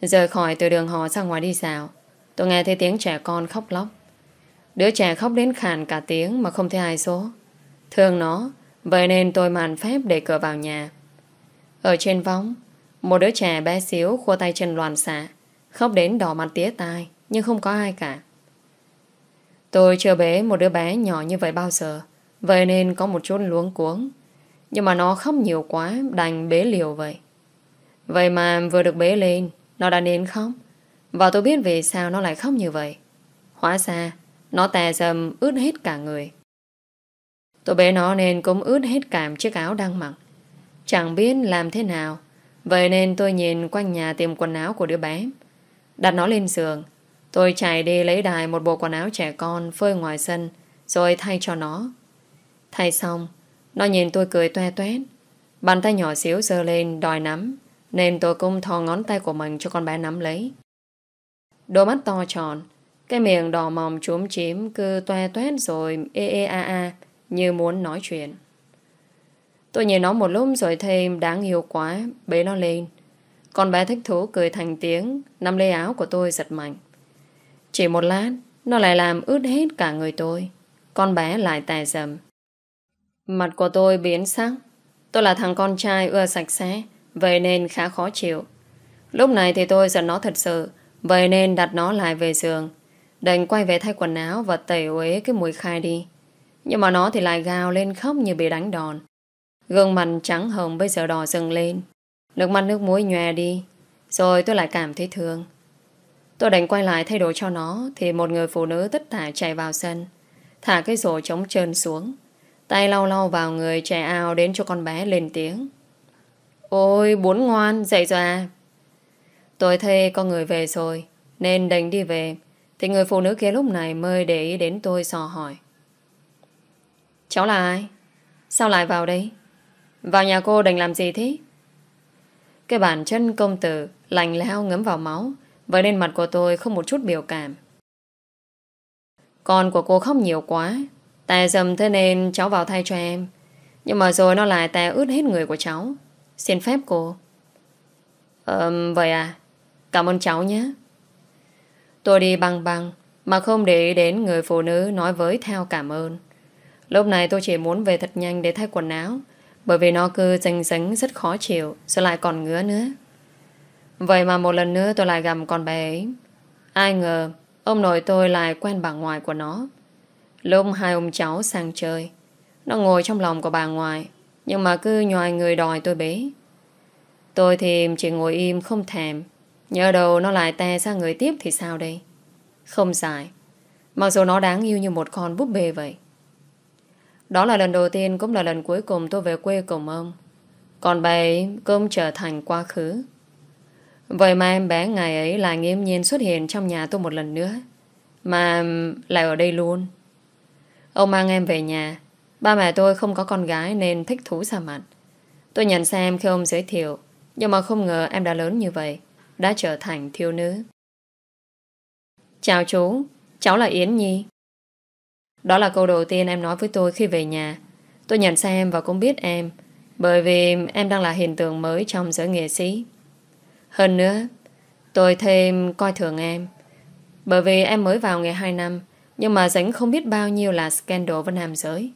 Rời khỏi từ đường họ ra ngoài đi dạo, Tôi nghe thấy tiếng trẻ con khóc lóc. Đứa trẻ khóc đến khàn cả tiếng Mà không thấy ai số. Thương nó, Vậy nên tôi màn phép để cửa vào nhà. Ở trên võng, một đứa trẻ bé xíu khua tay chân loàn xạ, Khóc đến đỏ mặt tía tai, Nhưng không có ai cả. Tôi chưa bế một đứa bé nhỏ như vậy bao giờ, Vậy nên có một chút luống cuống. Nhưng mà nó khóc nhiều quá Đành bế liều vậy Vậy mà vừa được bế lên Nó đã nên khóc Và tôi biết vì sao nó lại khóc như vậy Hóa ra Nó tè dầm ướt hết cả người Tôi bế nó nên cũng ướt hết cảm chiếc áo đang mặc Chẳng biết làm thế nào Vậy nên tôi nhìn quanh nhà tìm quần áo của đứa bé. Đặt nó lên giường. Tôi chạy đi lấy đài một bộ quần áo trẻ con phơi ngoài sân rồi thay cho nó. Thay xong, nó nhìn tôi cười toe toét. Bàn tay nhỏ xíu dơ lên, đòi nắm. Nên tôi cũng thò ngón tay của mình cho con bé nắm lấy. Đôi mắt to tròn, Cái miệng đỏ mòm chúm chím Cứ toe toét rồi ê ê a a, Như muốn nói chuyện. Tôi nhìn nó một lúc rồi thêm đáng yêu quá, Bế nó lên. Con bé thích thú cười thành tiếng, Nắm lấy áo của tôi giật mạnh. Chỉ một lát, Nó lại làm ướt hết cả người tôi. Con bé lại tè dầm. Mặt của tôi biến sắc. Tôi là thằng con trai ưa sạch sẽ, Vậy nên khá khó chịu. Lúc này thì tôi giận nó thật sự, Vậy nên đặt nó lại về giường. Đành quay về thay quần áo Và tẩy uế cái mùi khai đi. Nhưng mà nó thì lại gào lên khóc như bị đánh đòn. Gương mặt trắng hồng bây giờ đỏ dừng lên. Nước mắt nước muối nhòe đi, Rồi tôi lại cảm thấy thương. Tôi đành quay lại thay đổi cho nó, Thì một người phụ nữ tất tả chạy vào sân, Thả cái rổ trống trơn xuống. Tay lau lau vào người trẻ ao đến cho con bé lên tiếng. Ôi, bốn ngoan, dậy rồi à? Tôi thấy con người về rồi, nên đành đi về. Thì người phụ nữ kia lúc này mới để ý đến tôi sò hỏi. Cháu là ai? Sao lại vào đây? Vào nhà cô đành làm gì thế? Cái bản chân công tử lành leo ngấm vào máu Vậy nên mặt của tôi không một chút biểu cảm Con của cô khóc nhiều quá Tè dầm thế nên cháu vào thay cho em. Nhưng mà rồi nó lại tè ướt hết người của cháu. Xin phép cô. Ờm, vậy à Cảm ơn cháu nhé. Tôi đi băng băng, Mà không để ý đến người phụ nữ nói với theo cảm ơn. Lúc này tôi chỉ muốn về thật nhanh để thay quần áo, Bởi vì nó cứ danh dánh rất khó chịu, Rồi lại còn ngứa nữa. Vậy mà một lần nữa tôi lại gặp con bé ấy. Ai ngờ, Ông nội tôi lại quen bà ngoại của nó. Lúc hai ông cháu sang chơi, Nó ngồi trong lòng của bà ngoại, Nhưng mà cứ nhòi người đòi tôi bế. Tôi thì chỉ ngồi im không thèm, Nhớ đầu nó lại te sang người tiếp thì sao đây? Không dài Mặc dù nó đáng yêu như một con búp bê vậy. Đó là lần đầu tiên Cũng là lần cuối cùng tôi về quê cùng ông. Còn bà ấy cũng trở thành quá khứ. Vậy mà em bé ngày ấy lại nghiêm nhiên xuất hiện trong nhà tôi một lần nữa, Mà lại ở đây luôn. Ông mang em về nhà. Ba mẹ tôi không có con gái nên thích thú xa mặt. Tôi nhận xem khi ông giới thiệu, Nhưng mà không ngờ em đã lớn như vậy, Đã trở thành thiếu nữ. Chào chú, Cháu là Yến Nhi. Đó là câu đầu tiên em nói với tôi khi về nhà. Tôi nhận ra em và cũng biết em, Bởi vì em đang là hiện tượng mới Trong giới nghệ sĩ. Hơn nữa, Tôi thêm coi thường em, Bởi vì em mới vào nghề 2 năm nhưng mà dính không biết bao nhiêu là scandal với nam giới.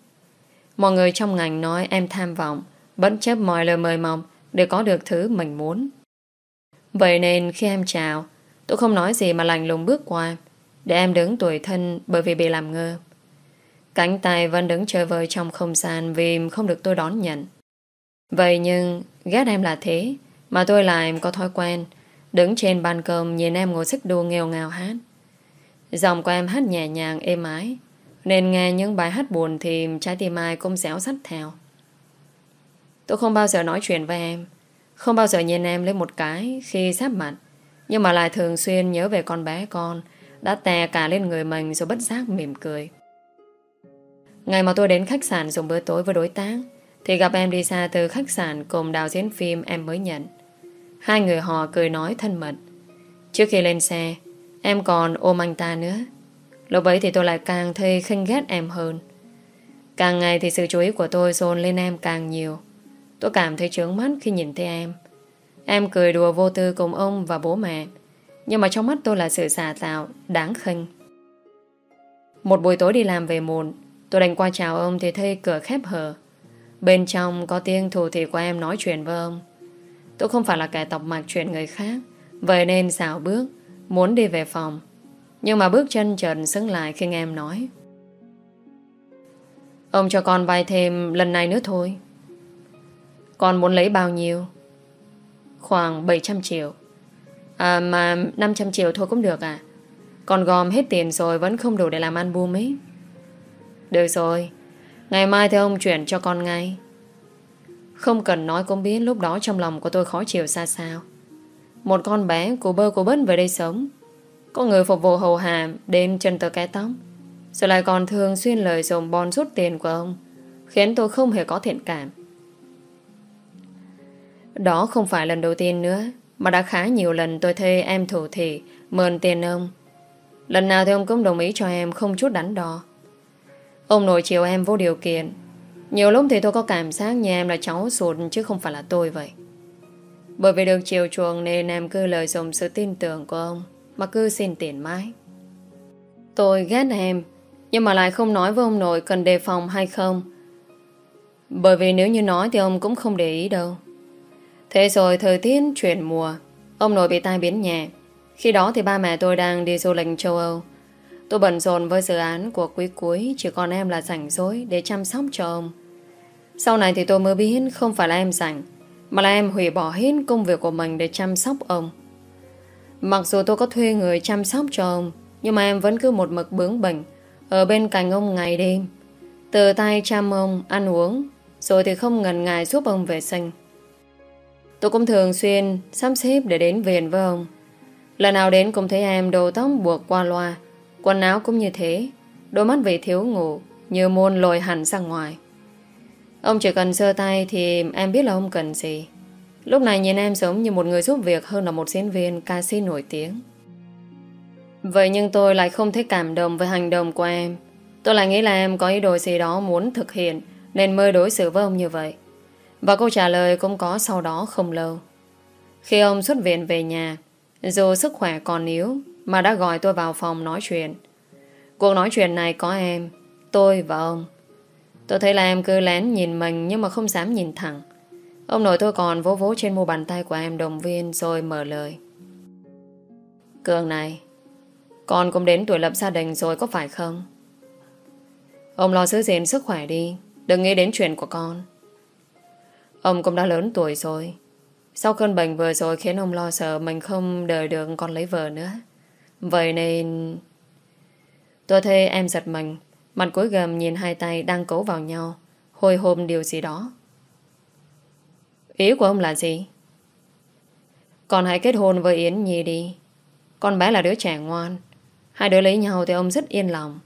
Mọi người trong ngành nói em tham vọng, Bất chấp mọi lời mời mọc Để có được thứ mình muốn. Vậy nên khi em chào, Tôi không nói gì mà lành lùng bước qua, Để em đứng tuổi thân Bởi vì bị làm ngơ. Cánh tay vẫn đứng chơi vơi trong không gian Vì không được tôi đón nhận. Vậy nhưng, ghét em là thế, Mà tôi lại có thói quen, Đứng trên ban cơm nhìn em ngồi xích đua nghèo ngào hát. Giọng của em hát nhẹ nhàng, êm ái. Nên nghe những bài hát buồn Thì trái tim ai cũng xéo sắt theo. Tôi không bao giờ nói chuyện với em. Không bao giờ nhìn em lên một cái Khi sắp mặt. Nhưng mà lại thường xuyên nhớ về con bé con, Đã tè cả lên người mình Rồi bất giác mỉm cười. Ngày mà tôi đến khách sạn dùng bữa tối với đối tác, Thì gặp em đi xa từ khách sạn Cùng đào diễn phim em mới nhận. Hai người họ cười nói thân mật. Trước khi lên xe Em còn ôm anh ta nữa. Lúc ấy thì tôi lại càng thấy khinh ghét em hơn. Càng ngày thì sự chú ý của tôi dồn lên em càng nhiều. Tôi cảm thấy trướng mắt khi nhìn thấy em. Em cười đùa vô tư cùng ông và bố mẹ. Nhưng mà trong mắt tôi là sự xả tạo, Đáng khinh. Một buổi tối đi làm về muộn, Tôi đành qua chào ông thì thấy cửa khép hờ. Bên trong có tiếng thủ thị của em nói chuyện với ông. Tôi không phải là kẻ tọc mạch chuyện người khác, Vậy nên xảo bước. Muốn đi về phòng. Nhưng mà bước chân trần xứng lại khi nghe em nói. Ông cho con vay thêm lần này nữa thôi. Con muốn lấy bao nhiêu? Khoảng 700 triệu. À mà 500 triệu thôi cũng được à? Con gom hết tiền rồi Vẫn không đủ để làm album ấy. Được rồi, Ngày mai thì ông chuyển cho con ngay. Không cần nói cũng biết Lúc đó trong lòng của tôi khó chịu xa sao một con bé của bơ của bớt về đây sống. Có người phục vụ hầu hàm Đến chân tờ cái tóc. Rồi lại còn thường xuyên lời dồn bon rút tiền của ông, Khiến tôi không hề có thiện cảm. Đó không phải lần đầu tiên nữa, Mà đã khá nhiều lần tôi thuê em thủ thị Mượn tiền ông. Lần nào thì ông cũng đồng ý cho em không chút đắn đo. Ông nội chiều em vô điều kiện. Nhiều lúc thì tôi có cảm giác như em là cháu sụt Chứ không phải là tôi vậy. Bởi vì được chiều chuộng Nên em cứ lợi dụng sự tin tưởng của ông Mà cứ xin tiền mãi. Tôi ghét em, Nhưng mà lại không nói với ông nội Cần đề phòng hay không. Bởi vì nếu như nói thì ông cũng không để ý đâu. Thế rồi thời tiết chuyển mùa, Ông nội bị tai biến nhẹ. Khi đó thì ba mẹ tôi đang đi du lịch châu Âu. Tôi bận rộn với dự án của quý cuối, Chỉ còn em là rảnh rỗi Để chăm sóc cho ông. Sau này thì tôi mới biết không phải là em rảnh. Mà là em hủy bỏ hết công việc của mình Để chăm sóc ông Mặc dù tôi có thuê người chăm sóc cho ông Nhưng mà em vẫn cứ một mực bướng bỉnh Ở bên cạnh ông ngày đêm Từ tay chăm ông, ăn uống Rồi thì không ngần ngại giúp ông vệ sinh Tôi cũng thường xuyên sắp xếp để đến viện với ông. Lần nào đến cũng thấy em đầu tóc buộc qua loa, quần áo cũng như thế, đôi mắt vì thiếu ngủ, như môn lồi hẳn ra ngoài. Ông chỉ cần sơ tay thì em biết là ông cần gì. Lúc này nhìn em giống như một người giúp việc hơn là một diễn viên ca sĩ nổi tiếng. Vậy nhưng tôi lại không thấy cảm động với hành động của em. Tôi lại nghĩ là em có ý đồ gì đó muốn thực hiện nên mới đối xử với ông như vậy. Và câu trả lời cũng có sau đó không lâu. Khi ông xuất viện về nhà, dù sức khỏe còn yếu, mà đã gọi tôi vào phòng nói chuyện. Cuộc nói chuyện này có em, tôi và ông. Tôi thấy là em cứ lén nhìn mình nhưng mà không dám nhìn thẳng. Ông nội tôi còn vỗ vỗ trên mu bàn tay của em đồng viên rồi mở lời. Cường này, con cũng đến tuổi lập gia đình rồi có phải không? Ông lo giữ gìn sức khỏe đi, đừng nghĩ đến chuyện của con. Ông cũng đã lớn tuổi rồi Sau cơn bệnh vừa rồi khiến ông lo sợ Mình không đợi được con lấy vợ nữa Vậy nên Tôi thấy em giật mình Mặt cuối gầm nhìn hai tay đang cấu vào nhau, Hồi hộp điều gì đó. Ý của ông là gì? Con hãy kết hôn với Yến Nhi đi. Con bé là đứa trẻ ngoan. Hai đứa lấy nhau thì ông rất yên lòng.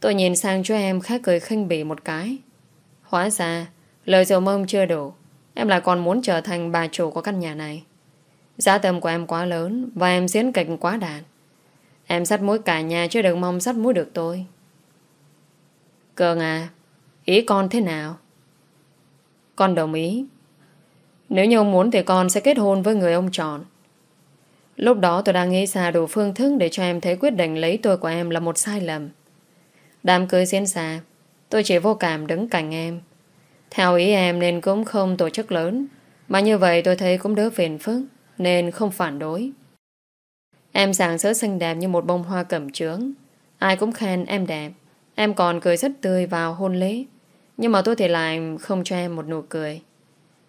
Tôi nhìn sang cho em khá cười khinh bỉ một cái. Hóa ra, Lời dầu mông chưa đủ. Em lại còn muốn trở thành bà chủ của căn nhà này. Giá tâm của em quá lớn Và em diễn kịch quá đạn. Em sắt mũi cả nhà chứ đừng mong sắt mũi được tôi. Cường à Ý con thế nào? Con đồng ý. Nếu như ông muốn thì con sẽ kết hôn với người ông chọn. Lúc đó tôi đang nghĩ ra đủ phương thức Để cho em thấy quyết định lấy tôi của em là một sai lầm. Đám cưới diễn ra, Tôi chỉ vô cảm đứng cạnh em. Theo ý em nên cũng không tổ chức lớn, Mà như vậy tôi thấy cũng đỡ phiền phức, Nên không phản đối. Em sáng sỡ xinh đẹp như một bông hoa cẩm trướng, Ai cũng khen em đẹp. Em còn cười rất tươi vào hôn lễ Nhưng mà tôi thì lại không cho em một nụ cười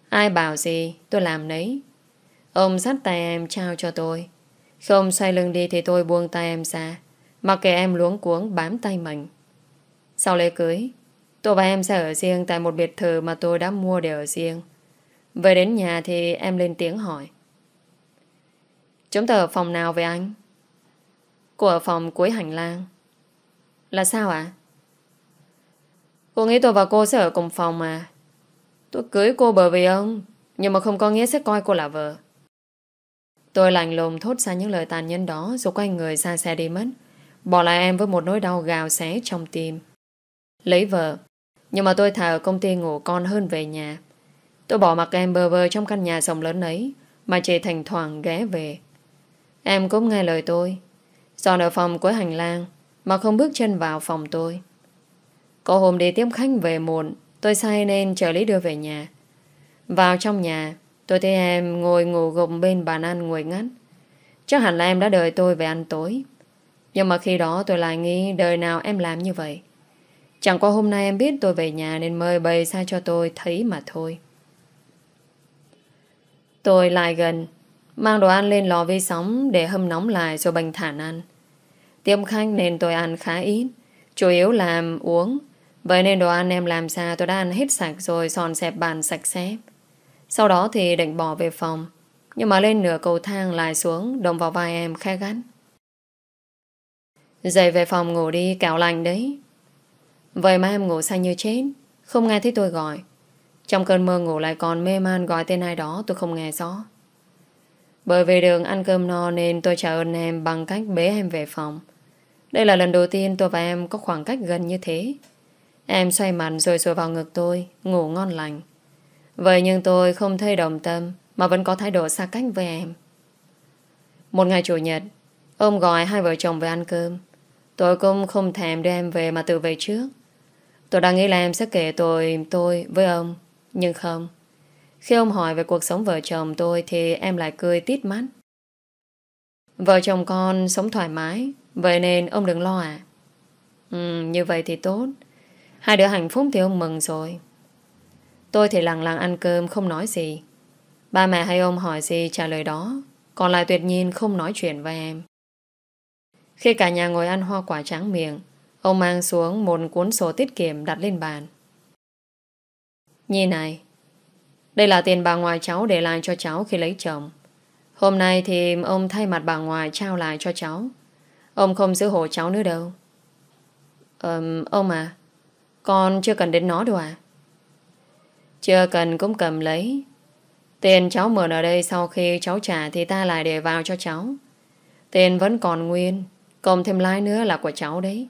Ai bảo gì, tôi làm nấy Ông sát tay em trao cho tôi Không xoay lưng đi thì tôi buông tay em ra Mặc kệ em luống cuống, bám tay mình Sau lễ cưới, Tôi và em sẽ ở riêng tại một biệt thự mà tôi đã mua để ở riêng. Về đến nhà thì em lên tiếng hỏi. Chúng ta ở phòng nào với anh? Cô ở phòng cuối hành lang. Là sao ạ? À? Cô nghĩ tôi và cô sẽ ở cùng phòng mà. Tôi cưới cô bởi vì ông, nhưng mà không có nghĩa sẽ coi cô là vợ. Tôi lành lùng thốt ra những lời tàn nhẫn đó rồi quay người ra xe đi mất. Bỏ lại em với một nỗi đau gào xé trong tim. Lấy vợ nhưng mà tôi thà ở công ty ngủ con hơn về nhà Tôi bỏ mặc em bơ vơ trong căn nhà rộng lớn ấy Mà chỉ thành thoảng ghé về Em cũng nghe lời tôi Dọn ở phòng cuối hành lang Mà không bước chân vào phòng tôi có hôm đi tiếp khách về muộn, Tôi say nên chờ Lý đưa về nhà. Vào trong nhà, Tôi thấy em ngồi ngủ gục bên bàn ăn ngồi ngắt. Chắc hẳn là em đã đợi tôi về ăn tối. Nhưng mà khi đó tôi lại nghĩ Đời nào em làm như vậy. Chẳng qua hôm nay em biết tôi về nhà Nên mời bày ra cho tôi thấy mà thôi. Tôi lại gần, Mang đồ ăn lên lò vi sóng Để hâm nóng lại rồi bành thản ăn. Tiêm khách nên tôi ăn khá ít, Chủ yếu làm uống. Vậy nên đồ ăn em làm ra tôi đã ăn hết sạch Rồi, dọn dẹp bàn sạch sẽ Sau đó thì định bỏ về phòng Nhưng mà lên nửa cầu thang lại xuống Đồng vào vai em khẽ gắt. Dậy về phòng ngủ đi cạo lành đấy Vậy mà em ngủ say như chết, Không nghe thấy tôi gọi Trong cơn mơ ngủ lại còn mê man gọi tên ai đó, tôi không nghe rõ. Bởi vì đường ăn cơm no nên tôi trả ơn em bằng cách bế em về phòng. Đây là lần đầu tiên tôi và em có khoảng cách gần như thế. Em xoay mặt rồi rồi vào ngực tôi, ngủ ngon lành. Vậy nhưng tôi không thấy đồng tâm mà vẫn có thái độ xa cách với em. Một ngày chủ nhật, ông gọi hai vợ chồng về ăn cơm. Tôi cũng không thèm đưa em về mà tự về trước. Tôi đang nghĩ là em sẽ kể tôi tôi với ông, nhưng không. Khi ông hỏi về cuộc sống vợ chồng tôi thì em lại cười tít mắt. Vợ chồng con sống thoải mái, vậy nên ông đừng lo à. Ừ, như vậy thì tốt. Hai đứa hạnh phúc thì ông mừng rồi. Tôi thì lặng lặng ăn cơm không nói gì. Ba mẹ hay ông hỏi gì trả lời đó, còn lại tuyệt nhiên không nói chuyện với em. Khi cả nhà ngồi ăn hoa quả tráng miệng, ông mang xuống một cuốn sổ tiết kiệm đặt lên bàn. Nhìn này, đây là tiền bà ngoại cháu để lại cho cháu khi lấy chồng. Hôm nay thì ông thay mặt bà ngoại trao lại cho cháu. Ông không giữ hộ cháu nữa đâu. Ờm, ông à, con chưa cần đến nó đâu à? Chưa cần cũng cầm lấy. Tiền cháu mượn ở đây sau khi cháu trả thì ta lại để vào cho cháu. Tiền vẫn còn nguyên, cộng thêm lái nữa là của cháu đấy.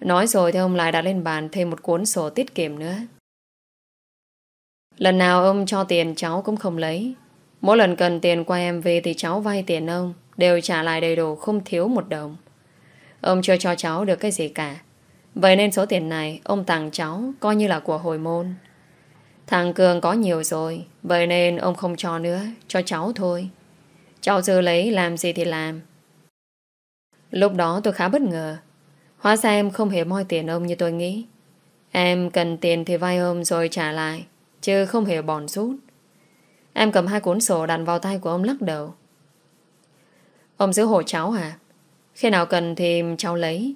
Nói rồi thì ông lại đặt lên bàn thêm một cuốn sổ tiết kiệm nữa. Lần nào ông cho tiền cháu cũng không lấy. Mỗi lần cần tiền qua em về thì cháu vay tiền ông, đều trả lại đầy đủ không thiếu một đồng. Ông chưa cho cháu được cái gì cả. Vậy nên số tiền này ông tặng cháu coi như là của hồi môn. Thằng Cường có nhiều rồi, vậy nên ông không cho nữa, cho cháu thôi. Cháu dư lấy làm gì thì làm. Lúc đó tôi khá bất ngờ. Hóa ra em không hề moi tiền ông như tôi nghĩ. Em cần tiền thì vay ông rồi trả lại, chứ không hề bòn rút. Em cầm hai cuốn sổ đặt vào tay của ông lắc đầu. Ông giữ hộ cháu à? Khi nào cần thì cháu lấy.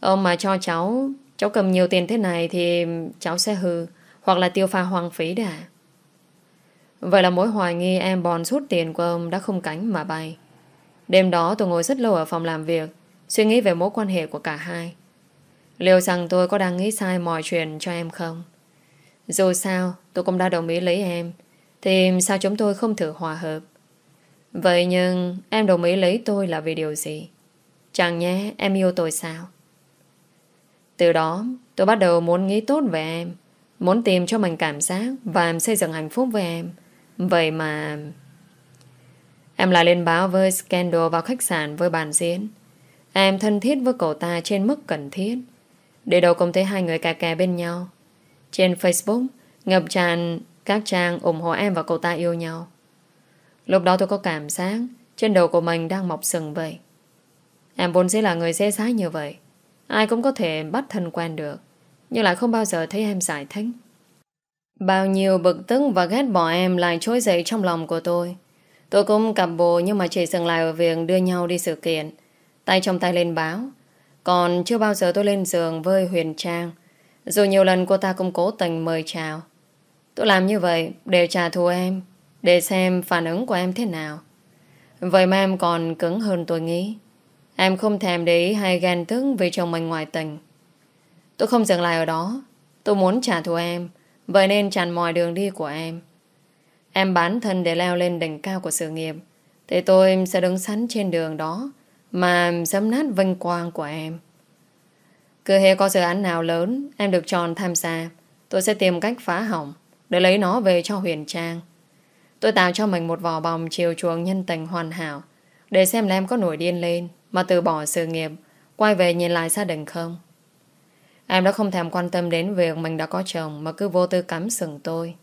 Ông mà cho cháu, cháu cầm nhiều tiền thế này thì cháu sẽ hư, hoặc là tiêu pha hoang phí đã. Vậy là mối hoài nghi em bòn rút tiền của ông đã không cánh mà bay. Đêm đó tôi ngồi rất lâu ở phòng làm việc, suy nghĩ về mối quan hệ của cả hai. Liệu rằng tôi có đang nghĩ sai mọi chuyện cho em không? Dù sao, tôi cũng đã đồng ý lấy em, thì sao chúng tôi không thử hòa hợp? Vậy nhưng em đồng ý lấy tôi là vì điều gì? Chẳng nhé em yêu tôi sao? Từ đó, tôi bắt đầu muốn nghĩ tốt về em, Muốn tìm cho mình cảm giác Và xây dựng hạnh phúc với em. Vậy mà Em lại lên báo với Scandal vào khách sạn với bàn diễn. Em thân thiết với cậu ta trên mức cần thiết. Để đầu cùng thấy hai người cà kè bên nhau. Trên Facebook Ngập tràn, các trang ủng hộ em và cậu ta yêu nhau. Lúc đó tôi có cảm giác Trên đầu của mình đang mọc sừng vậy. Em vốn dĩ là người dễ dãi như vậy. Ai cũng có thể bắt thân quen được, Nhưng lại không bao giờ thấy em giải thích. Bao nhiêu bực tức và ghét bỏ em lại trỗi dậy trong lòng của tôi. Tôi cũng cặp bồ nhưng mà chỉ dừng lại ở việc đưa nhau đi sự kiện. Tay trong tay lên báo, Còn chưa bao giờ tôi lên giường với Huyền Trang. Dù nhiều lần cô ta cũng cố tình mời chào. Tôi làm như vậy để trả thù em, Để xem phản ứng của em thế nào. Vậy mà em còn cứng hơn tôi nghĩ. Em không thèm để ý hay ghen tức vì chồng mình ngoài tình. Tôi không dừng lại ở đó. Tôi muốn trả thù em, vậy nên chặn mọi đường đi của em. Em bán thân để leo lên đỉnh cao của sự nghiệp, thì tôi sẽ đứng sẵn trên đường đó mà dấm nát vinh quang của em. Cứ hề có dự án nào lớn em được chọn tham gia, tôi sẽ tìm cách phá hỏng để lấy nó về cho Huyền Trang. Tôi tạo cho mình một vỏ bòng chiều chuộng nhân tình hoàn hảo để xem là em có nổi điên lên mà từ bỏ sự nghiệp, Quay về nhìn lại gia đình không? Em đã không thèm quan tâm đến việc Mình đã có chồng mà cứ vô tư cắm sừng tôi.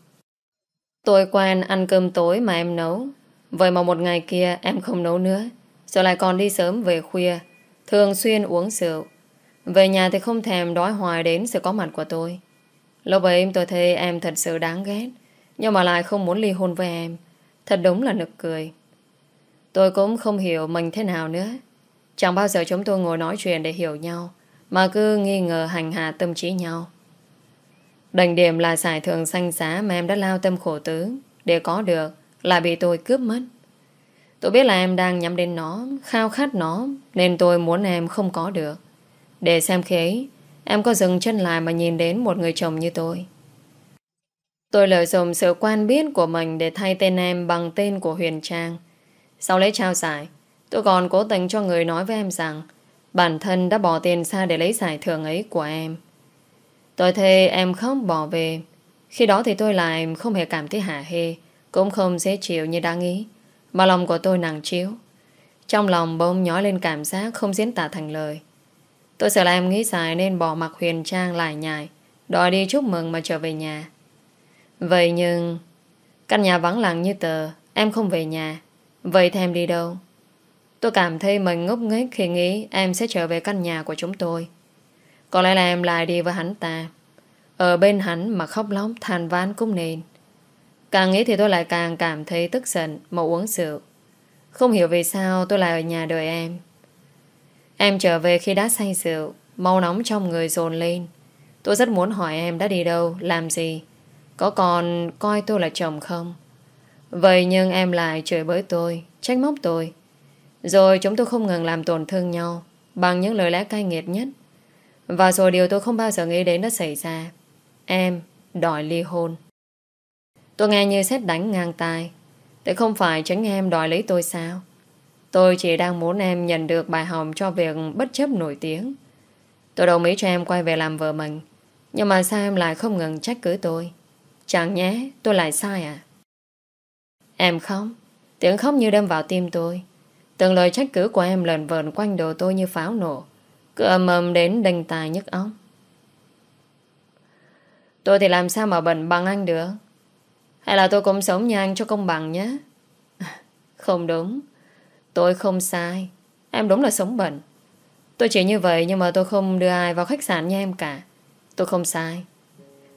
Tôi quen ăn cơm tối mà em nấu. Vậy mà một ngày kia em không nấu nữa. Rồi lại còn đi sớm về khuya, Thường xuyên uống rượu. Về nhà thì không thèm đói hoài đến sự có mặt của tôi. Lúc ấy tôi thấy em thật sự đáng ghét, Nhưng mà lại không muốn ly hôn với em. Thật đúng là nực cười. Tôi cũng không hiểu mình thế nào nữa. Chẳng bao giờ chúng tôi ngồi nói chuyện để hiểu nhau Mà cứ nghi ngờ hành hạ tâm trí nhau. Đành điểm là giải thưởng xanh giá Mà em đã lao tâm khổ tứ. Để có được là bị tôi cướp mất. Tôi biết là em đang nhắm đến nó Khao khát nó Nên tôi muốn em không có được. Để xem khi ấy Em có dừng chân lại mà nhìn đến một người chồng như tôi. Tôi lợi dụng sự quan biết của mình để thay tên em bằng tên của Huyền Trang. Sau lấy trao giải, tôi còn cố tình cho người nói với em rằng bản thân đã bỏ tiền xa để lấy giải thưởng ấy của em. Tôi thề em không bỏ về. Khi đó thì tôi lại không hề cảm thấy hả hê, cũng không dễ chịu như đang nghĩ, mà lòng của tôi nặng chiếu. Trong lòng bỗng nhói lên cảm giác không diễn tả thành lời. Tôi sợ là em nghĩ dài nên bỏ mặc Huyền Trang lại nhài, đòi đi chúc mừng mà trở về nhà. Vậy nhưng Căn nhà vắng lặng như tờ Em không về nhà Vậy thì em đi đâu Tôi cảm thấy mình ngốc nghếch khi nghĩ Em sẽ trở về căn nhà của chúng tôi. Có lẽ là em lại đi với hắn ta. Ở bên hắn mà khóc lóc Than ván cũng nên. Càng nghĩ thì tôi lại càng cảm thấy tức giận Mà uống rượu. Không hiểu vì sao tôi lại ở nhà đợi em. Em trở về khi đã say rượu Mau nóng trong người dồn lên. Tôi rất muốn hỏi em đã đi đâu Làm gì? Có còn coi tôi là chồng không? Vậy nhưng em lại chửi bới tôi, trách móc tôi. Rồi chúng tôi không ngừng làm tổn thương nhau bằng những lời lẽ cay nghiệt nhất. Và rồi điều tôi không bao giờ nghĩ đến đã xảy ra. Em đòi ly hôn. Tôi nghe như xét đánh ngang tai. Thế không phải tránh em đòi lấy tôi sao? Tôi chỉ đang muốn em nhận được bài học cho việc bất chấp nổi tiếng. Tôi đồng ý cho em quay về làm vợ mình. Nhưng mà sao em lại không ngừng trách cứ tôi? Chẳng nhé tôi lại sai à Em không Tiếng khóc như đâm vào tim tôi Từng lời trách cứ của em lần vờn quanh đầu tôi như pháo nổ. Cứ ầm ầm đến đành tài nhức óc. Tôi thì làm sao mà bận bằng anh được? Hay là tôi cũng sống như anh cho công bằng nhé? Không đúng. Tôi không sai. Em đúng là sống bận. Tôi chỉ như vậy nhưng mà tôi không đưa ai vào khách sạn như em cả. Tôi không sai.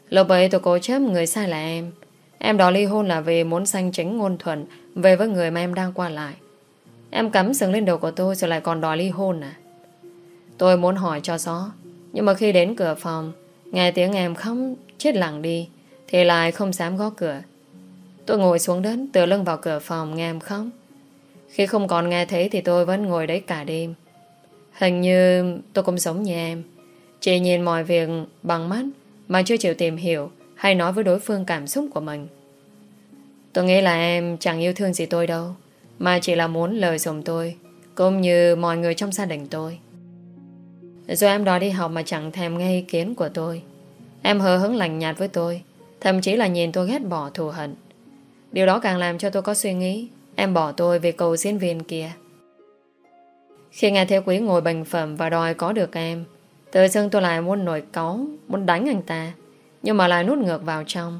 Lúc ấy tôi cố chấp người sai là em. Em đòi ly hôn là vì muốn sanh chính ngôn thuận Về với người mà em đang qua lại. Em cắm sừng lên đầu của tôi Rồi lại còn đòi ly hôn à? Tôi muốn hỏi cho rõ Nhưng mà khi đến cửa phòng Nghe tiếng em khóc chết lặng đi Thì lại không dám gõ cửa. Tôi ngồi xuống đất tựa lưng vào cửa phòng nghe em khóc. Khi không còn nghe thấy Thì tôi vẫn ngồi đấy cả đêm. Hình như tôi cũng sống như em Chỉ nhìn mọi việc bằng mắt mà chưa chịu tìm hiểu hay nói với đối phương cảm xúc của mình. Tôi nghĩ là em chẳng yêu thương gì tôi đâu, mà chỉ là muốn lời dùng tôi, cũng như mọi người trong gia đình tôi. Rồi em đòi đi học mà chẳng thèm nghe ý kiến của tôi. Em hờ hứng lành nhạt với tôi, thậm chí là nhìn tôi ghét bỏ thù hận. Điều đó càng làm cho tôi có suy nghĩ em bỏ tôi vì cầu diễn viên kia. Khi nghe theo Quý ngồi bình phẩm và đòi có được em, Tự dưng tôi lại muốn nổi cáu Muốn đánh anh ta Nhưng mà lại nút ngược vào trong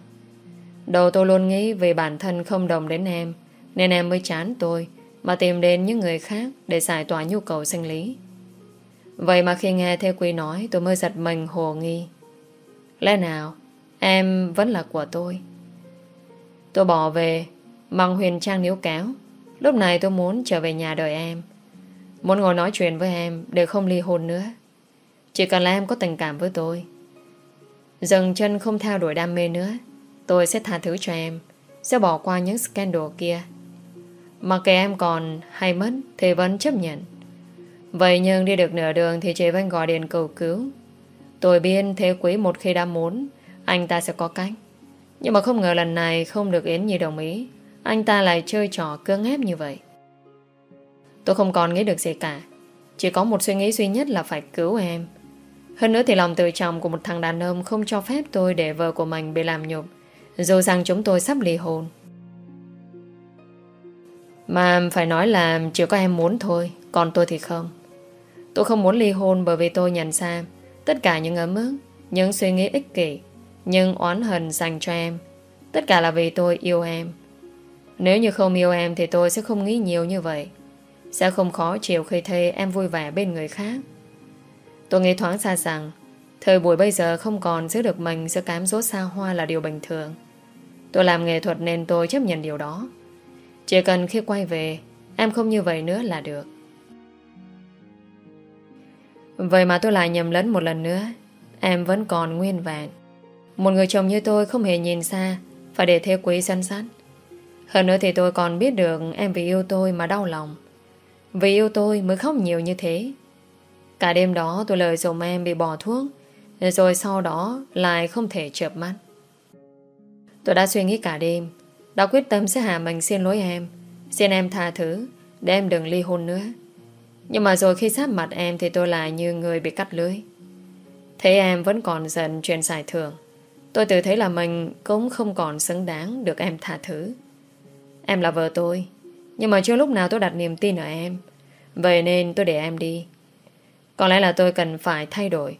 Đầu tôi luôn nghĩ về bản thân không đồng đến em nên em mới chán tôi, Mà tìm đến những người khác Để giải tỏa nhu cầu sinh lý. Vậy mà khi nghe Thế Quý nói, Tôi mới giật mình hồ nghi. Lẽ nào Em vẫn là của tôi? Tôi bỏ về bằng Huyền Trang níu kéo. Lúc này tôi muốn trở về nhà đợi em. Muốn ngồi nói chuyện với em Để không ly hôn nữa. Chỉ cần là em có tình cảm với tôi. Dừng chân không theo đuổi đam mê nữa, Tôi sẽ tha thứ cho em, Sẽ bỏ qua những scandal kia. Mặc kệ em còn hay mất Thì vẫn chấp nhận. Vậy nhưng đi được nửa đường Thì chị Vân gọi điện cầu cứu. Tôi biết thế quý một khi đã muốn, Anh ta sẽ có cách. Nhưng mà không ngờ lần này không được Yến Nhi đồng ý. Anh ta lại chơi trò cưỡng ép như vậy. Tôi không còn nghĩ được gì cả. Chỉ có một suy nghĩ duy nhất là phải cứu em. Hơn nữa thì lòng tự trọng của một thằng đàn ông không cho phép tôi để vợ của mình bị làm nhục. Dù rằng chúng tôi sắp ly hôn. Mà phải nói là chỉ có em muốn thôi, còn tôi thì không. Tôi không muốn ly hôn bởi vì tôi nhận ra tất cả những ấm ức, những suy nghĩ ích kỷ, những oán hận dành cho em. Tất cả là vì tôi yêu em. Nếu như không yêu em thì tôi sẽ không nghĩ nhiều như vậy. Sẽ không khó chịu khi thấy em vui vẻ bên người khác. Tôi nghĩ thoáng xa rằng Thời buổi bây giờ không còn giữ được mình Giữa cám dỗ xa hoa là điều bình thường Tôi làm nghệ thuật nên tôi chấp nhận điều đó chỉ cần khi quay về, Em không như vậy nữa là được. Vậy mà tôi lại nhầm lẫn một lần nữa. Em vẫn còn nguyên vẹn. Một người chồng như tôi không hề nhìn xa, Phải để thế quý săn sát. Hơn nữa thì tôi còn biết được Em vì yêu tôi mà đau lòng. Vì yêu tôi mới khóc nhiều như thế. Cả đêm đó tôi lời dụng em bị bỏ thuốc, Rồi sau đó lại không thể chợp mắt. Tôi đã suy nghĩ cả đêm. Đã quyết tâm sẽ hạ mình xin lỗi em. Xin em tha thứ, Để em đừng ly hôn nữa. Nhưng mà rồi khi sát mặt em Thì tôi lại như người bị cắt lưới. Thấy em vẫn còn giận chuyện giải thưởng. Tôi tự thấy là mình Cũng không còn xứng đáng được em tha thứ. Em là vợ tôi, Nhưng mà chưa lúc nào tôi đặt niềm tin ở em. Vậy nên tôi để em đi. Có lẽ là tôi cần phải thay đổi,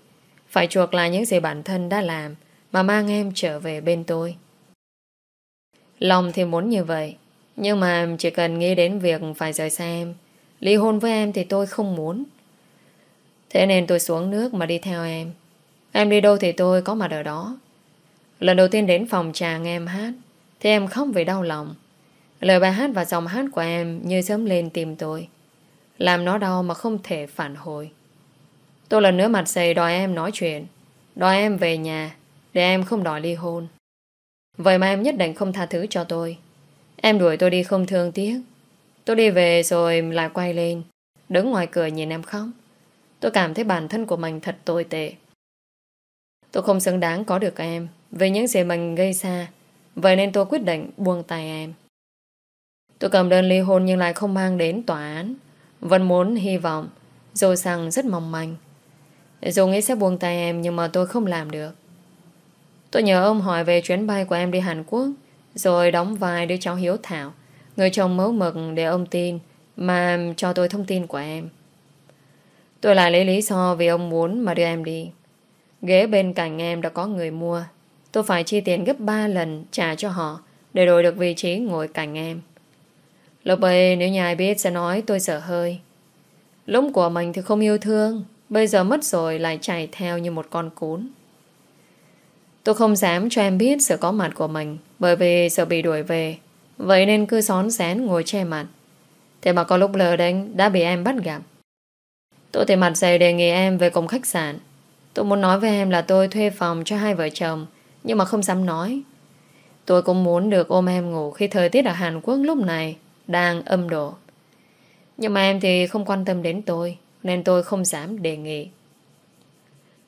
Phải chuộc lại những gì bản thân đã làm Mà mang em trở về bên tôi. Lòng thì muốn như vậy. Nhưng mà chỉ cần nghĩ đến việc Phải rời xa em. Ly hôn với em thì tôi không muốn. Thế nên tôi xuống nước mà đi theo em. Em đi đâu thì tôi có mặt ở đó. Lần đầu tiên đến phòng trà nghe em hát, Thì em khóc vì đau lòng. Lời bài hát và dòng hát của em Như sớm lên tìm tôi, Làm nó đau mà không thể phản hồi. Tôi lần nữa mặt dày đòi em nói chuyện, Đòi em về nhà Để em không đòi ly hôn. Vậy mà em nhất định không tha thứ cho tôi. Em đuổi tôi đi không thương tiếc. Tôi đi về rồi lại quay lên. Đứng ngoài cửa nhìn em khóc. Tôi cảm thấy bản thân của mình thật tồi tệ. Tôi không xứng đáng có được em. Vì những gì mình gây ra. Vậy nên tôi quyết định buông tay em. Tôi cầm đơn ly hôn Nhưng lại không mang đến tòa án. Vẫn muốn hy vọng. Dù rằng rất mong manh. Dù nghĩ sẽ buông tay em Nhưng mà tôi không làm được. Tôi nhờ ông hỏi về chuyến bay của em đi Hàn Quốc, Rồi đóng vai đứa cháu Hiếu Thảo, Người chồng mấu mực để ông tin, Mà cho tôi thông tin của em. Tôi lại lấy lý do Vì ông muốn mà đưa em đi. Ghế bên cạnh em đã có người mua. Tôi phải chi tiền gấp 3 lần Trả cho họ Để đổi được vị trí ngồi cạnh em. Lúc ấy, nếu nhà ai biết sẽ nói tôi sợ hơi. Lúc của mình thì không yêu thương, Bây giờ mất rồi lại chạy theo như một con cún. Tôi không dám cho em biết sự có mặt của mình, Bởi vì sợ bị đuổi về. Vậy nên cứ xón xén ngồi che mặt. Thế mà có lúc lờ đánh Đã bị em bắt gặp. Tôi thì mặt dày đề nghị em về cùng khách sạn. Tôi muốn nói với em là tôi thuê phòng cho hai vợ chồng, Nhưng mà không dám nói. Tôi cũng muốn được ôm em ngủ Khi thời tiết ở Hàn Quốc lúc này Đang âm độ Nhưng mà em thì không quan tâm đến tôi, Nên tôi không dám đề nghị.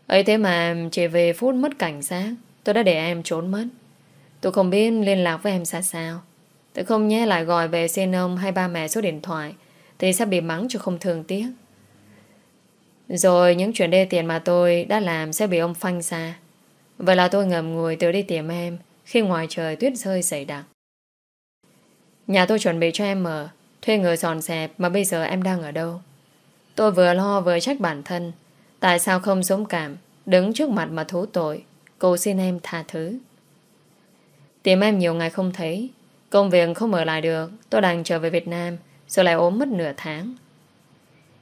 Ấy thế mà chỉ về phút mất cảnh giác. Tôi đã để em trốn mất. Tôi không biết liên lạc với em ra sao. Tôi không nhé lại gọi về xin ông Hay ba mẹ số điện thoại, Thì sẽ bị mắng cho không thường tiếc. Rồi những chuyện đê tiền mà tôi đã làm Sẽ bị ông phanh ra. Vậy là tôi ngầm ngùi tự đi tìm em Khi ngoài trời tuyết rơi dày đặc. Nhà tôi chuẩn bị cho em mở Thuê người dọn dẹp Mà bây giờ em đang ở đâu? Tôi vừa lo vừa trách bản thân, Tại sao không dũng cảm Đứng trước mặt mà thú tội? Cô xin em tha thứ. Tìm em nhiều ngày không thấy, Công việc không mở lại được, Tôi đang trở về Việt Nam, Rồi lại ốm mất nửa tháng.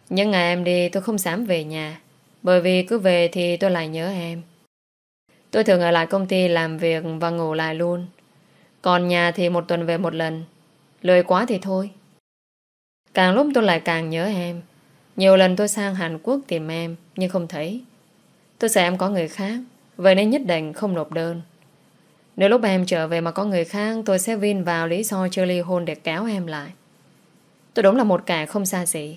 Những ngày em đi, tôi không dám về nhà, Bởi vì cứ về thì tôi lại nhớ em. Tôi thường ở lại công ty làm việc Và ngủ lại luôn. Còn nhà thì một tuần về một lần, Lười quá thì thôi. Càng lúc tôi lại càng nhớ em. Nhiều lần tôi sang Hàn Quốc tìm em, Nhưng không thấy. Tôi sợ em có người khác. Vậy nên nhất định không nộp đơn. Nếu lúc em trở về mà có người khác, Tôi sẽ vin vào lý do chưa ly hôn Để kéo em lại. Tôi đúng là một kẻ không xa xỉ.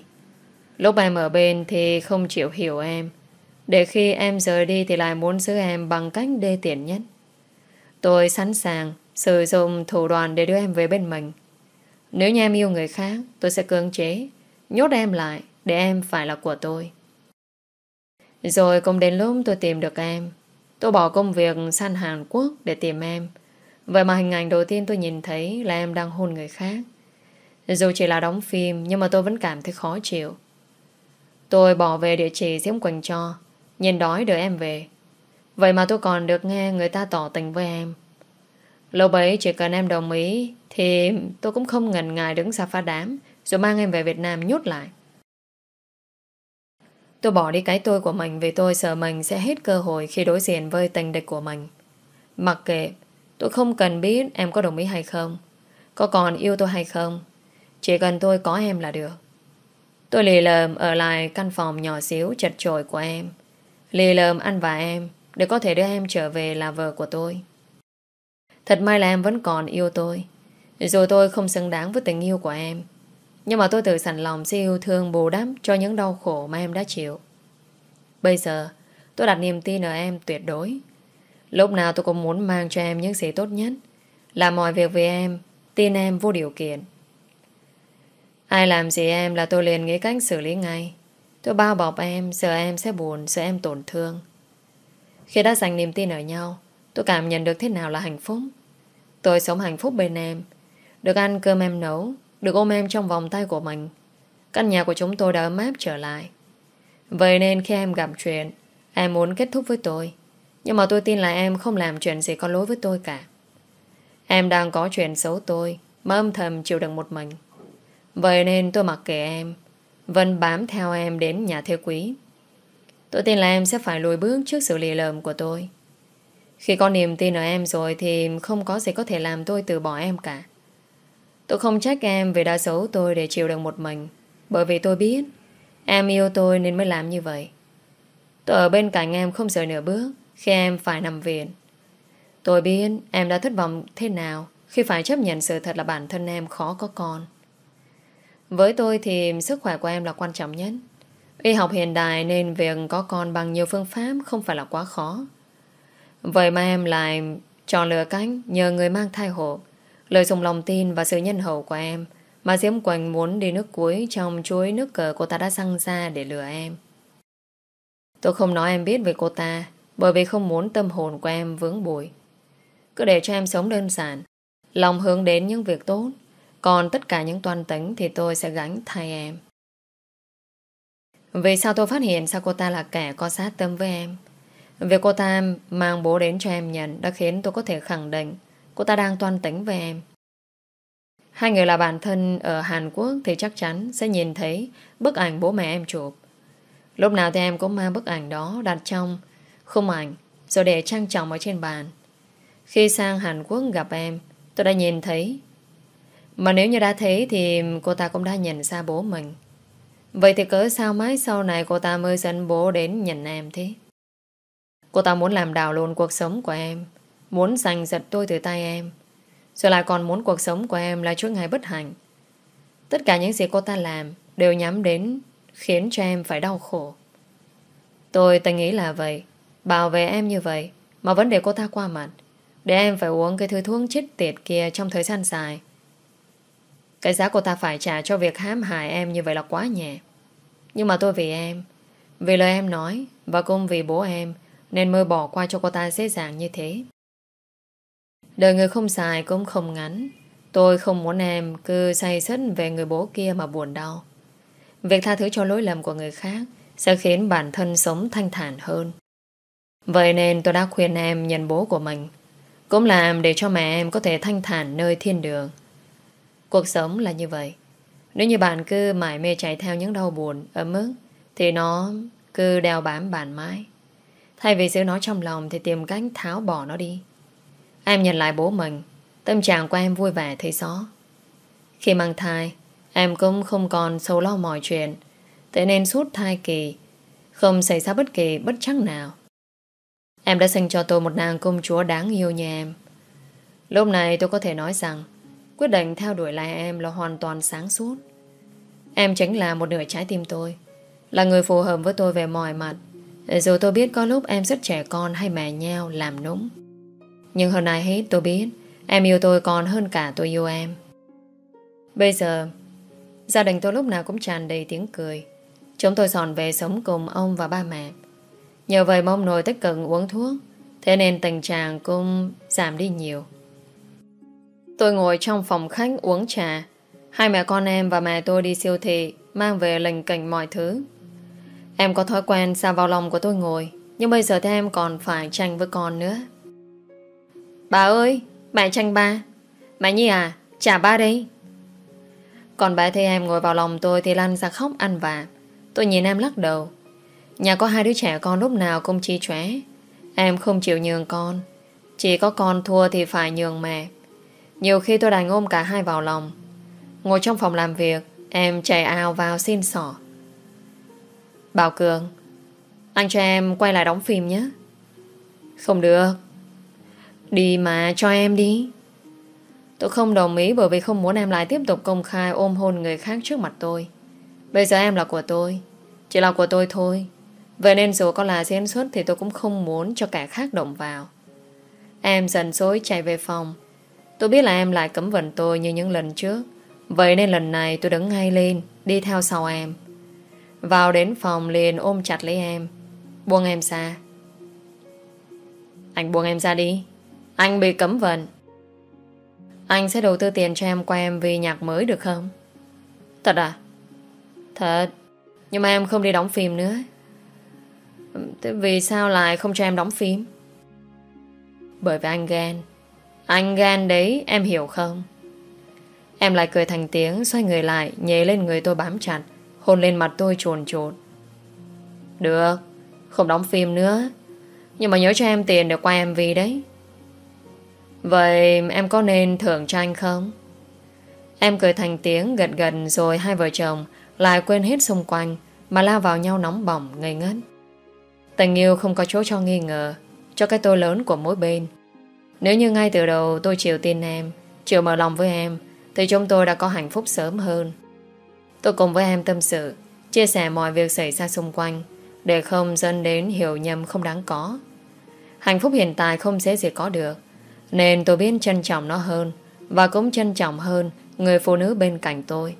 Lúc em ở bên thì không chịu hiểu em. Để khi em rời đi Thì lại muốn giữ em bằng cách đê tiện nhất. Tôi sẵn sàng Sử dụng thủ đoàn để đưa em về bên mình. Nếu như em yêu người khác, Tôi sẽ cưỡng chế, Nhốt em lại để em phải là của tôi. Rồi cũng đến lúc tôi tìm được em Tôi bỏ công việc sang Hàn Quốc để tìm em. Vậy mà hình ảnh đầu tiên tôi nhìn thấy là em đang hôn người khác. Dù chỉ là đóng phim nhưng mà tôi vẫn cảm thấy khó chịu. Tôi bỏ về địa chỉ Diễm Quỳnh cho, nhìn đói đợi em về. Vậy mà tôi còn được nghe người ta tỏ tình với em. Lâu bấy chỉ cần em đồng ý thì tôi cũng không ngần ngại đứng ra phá đám rồi mang em về Việt Nam nhốt lại. Tôi bỏ đi cái tôi của mình vì tôi sợ mình sẽ hết cơ hội khi đối diện với tình địch của mình. Mặc kệ, tôi không cần biết em có đồng ý hay không, có còn yêu tôi hay không. Chỉ cần tôi có em là được. Tôi lì lợm ở lại căn phòng nhỏ xíu chật chội của em. Lì lợm ăn và em để có thể đưa em trở về là vợ của tôi. Thật may là em vẫn còn yêu tôi. Dù tôi không xứng đáng với tình yêu của em nhưng mà tôi tự sẵn lòng sẽ yêu thương bù đắp cho những đau khổ mà em đã chịu. Bây giờ, tôi đặt niềm tin ở em tuyệt đối. Lúc nào tôi cũng muốn mang cho em những gì tốt nhất. Làm mọi việc vì em Tin em vô điều kiện Ai làm gì em là tôi liền nghĩ cách xử lý ngay Tôi bao bọc em Sợ em sẽ buồn Sợ em tổn thương Khi đã dành niềm tin ở nhau Tôi cảm nhận được thế nào là hạnh phúc Tôi sống hạnh phúc bên em Được ăn cơm em nấu được ôm em trong vòng tay của mình. Căn nhà của chúng tôi đã ấm áp trở lại. Vậy nên khi em gặp chuyện, Em muốn kết thúc với tôi. Nhưng mà tôi tin là em không làm chuyện gì có lỗi với tôi cả. Em đang có chuyện xấu tôi, Mà âm thầm chịu đựng một mình. Vậy nên tôi mặc kệ em, Vẫn bám theo em đến nhà thê quý. Tôi tin là em sẽ phải lùi bước trước sự lì lợm của tôi. Khi có niềm tin ở em rồi Thì không có gì có thể làm tôi từ bỏ em cả. Tôi không trách em vì đã xấu tôi để chịu đựng một mình. Bởi vì tôi biết Em yêu tôi nên mới làm như vậy. Tôi ở bên cạnh em không rời nửa bước Khi em phải nằm viện. Tôi biết em đã thất vọng thế nào Khi phải chấp nhận sự thật là bản thân em khó có con. Với tôi thì sức khỏe của em là quan trọng nhất. Y học hiện đại nên việc có con bằng nhiều phương pháp không phải là quá khó. Vậy mà em lại chọn lựa cánh nhờ người mang thai hộ, lợi dụng lòng tin và sự nhân hậu của em mà Diễm Quỳnh muốn đi nước cuối trong chuối nước cờ cô ta đã sang ra để lừa em. Tôi không nói em biết về cô ta bởi vì không muốn tâm hồn của em vướng bụi. Cứ để cho em sống đơn giản, lòng hướng đến những việc tốt, còn tất cả những toàn tính thì tôi sẽ gánh thay em. Vì sao tôi phát hiện sao cô ta là kẻ có sát tâm với em? Việc cô ta mang bố đến cho em nhận đã khiến tôi có thể khẳng định cô ta đang toan tính về em. Hai người là bạn thân ở Hàn Quốc thì chắc chắn sẽ nhìn thấy bức ảnh bố mẹ em chụp. Lúc nào thì em cũng mang bức ảnh đó đặt trong khung ảnh rồi để trang trọng ở trên bàn. Khi sang Hàn Quốc gặp em, tôi đã nhìn thấy. Mà nếu như đã thấy thì cô ta cũng đã nhận ra bố mình. Vậy thì cỡ sao mãi sau này cô ta mới dẫn bố đến nhận em thế? Cô ta muốn làm đảo lộn cuộc sống của em, muốn giành giật tôi từ tay em. Rồi lại còn muốn cuộc sống của em là chuỗi ngày bất hạnh. Tất cả những gì cô ta làm Đều nhắm đến Khiến cho em phải đau khổ. Tôi tình nghĩ là vậy, Bảo vệ em như vậy, Mà vẫn để cô ta qua mặt, Để em phải uống cái thứ thuốc chết tiệt kia Trong thời gian dài. Cái giá cô ta phải trả cho việc hãm hại em Như vậy là quá nhẹ. Nhưng mà tôi vì em, Vì lời em nói Và cũng vì bố em Nên mới bỏ qua cho cô ta dễ dàng như thế. Đời người không dài cũng không ngắn. Tôi không muốn em cứ say sất về người bố kia mà buồn đau. Việc tha thứ cho lỗi lầm của người khác Sẽ khiến bản thân sống thanh thản hơn. Vậy nên tôi đã khuyên em nhận bố của mình, Cũng làm để cho mẹ em có thể thanh thản nơi thiên đường. Cuộc sống là như vậy. Nếu như bạn cứ mãi mê chạy theo những đau buồn ở mức Thì nó cứ đeo bám bạn mãi. Thay vì giữ nó trong lòng Thì tìm cách tháo bỏ nó đi. Em nhận lại bố mình. Tâm trạng của em vui vẻ thấy rõ. Khi mang thai, Em cũng không còn sâu lo mọi chuyện. Thế nên suốt thai kỳ, Không xảy ra bất kỳ bất chắc nào. Em đã sinh cho tôi một nàng công chúa đáng yêu như em. Lúc này tôi có thể nói rằng, Quyết định theo đuổi lại em là hoàn toàn sáng suốt. Em chính là một nửa trái tim tôi, Là người phù hợp với tôi về mọi mặt. Dù tôi biết có lúc em rất trẻ con hay mè nheo, làm núng nhưng hơn ai hết tôi biết, Em yêu tôi còn hơn cả tôi yêu em. Bây giờ, Gia đình tôi lúc nào cũng tràn đầy tiếng cười. Chúng tôi dọn về sống cùng ông và ba mẹ. Nhờ vậy mong nội tích cực uống thuốc, Thế nên tình trạng cũng giảm đi nhiều. Tôi ngồi trong phòng khách uống trà. Hai mẹ con em và mẹ tôi đi siêu thị, Mang về lình cảnh mọi thứ. Em có thói quen xa vào lòng của tôi ngồi, Nhưng bây giờ thì em còn phải tranh với con nữa. Bà ơi, mẹ tranh ba. Mẹ Nhi à, trả ba đi. Còn bà thấy em ngồi vào lòng tôi thì lăn ra khóc ăn vạ. Tôi nhìn em lắc đầu. Nhà có hai đứa trẻ con lúc nào cũng chi chóe. Em không chịu nhường con. Chỉ có con thua thì phải nhường mẹ. Nhiều khi tôi đành ôm cả hai vào lòng. Ngồi trong phòng làm việc, em chạy ao vào xin sỏ. Bảo Cường, anh cho em quay lại đóng phim nhé. Không được, Đi mà, cho em đi Tôi không đồng ý bởi vì không muốn em lại tiếp tục công khai ôm hôn người khác trước mặt tôi. Bây giờ em là của tôi. Chỉ là của tôi thôi. Vậy nên dù có là diễn xuất thì tôi cũng không muốn cho kẻ khác động vào. Em dần dối chạy về phòng. Tôi biết là em lại cấm vận tôi như những lần trước Vậy nên lần này tôi đứng ngay lên, Đi theo sau em Vào đến phòng liền ôm chặt lấy em Buông em ra. Anh buông em ra đi anh bị cấm vận. Anh sẽ đầu tư tiền cho em qua MV nhạc mới được không? Thật à? Thật. Nhưng mà em không đi đóng phim nữa. Thế vì sao lại không cho em đóng phim? Bởi vì anh ghen Anh ghen đấy, em hiểu không? Em lại cười thành tiếng, Xoay người lại nhế lên người tôi bám chặt, Hôn lên mặt tôi chuồn chuột Được, Không đóng phim nữa. Nhưng mà nhớ cho em tiền để quay MV đấy. Vậy em có nên thưởng cho anh không? Em cười thành tiếng, gật gật rồi hai vợ chồng lại quên hết xung quanh mà lao vào nhau nóng bỏng, ngây ngất. Tình yêu không có chỗ cho nghi ngờ, cho cái tôi lớn của mỗi bên. Nếu như ngay từ đầu tôi chịu tin em, chịu mở lòng với em, thì chúng tôi đã có hạnh phúc sớm hơn. Tôi cùng với em tâm sự, chia sẻ mọi việc xảy ra xung quanh để không dẫn đến hiểu nhầm không đáng có. Hạnh phúc hiện tại không dễ gì có được nên tôi biết trân trọng nó hơn và cũng trân trọng hơn người phụ nữ bên cạnh tôi.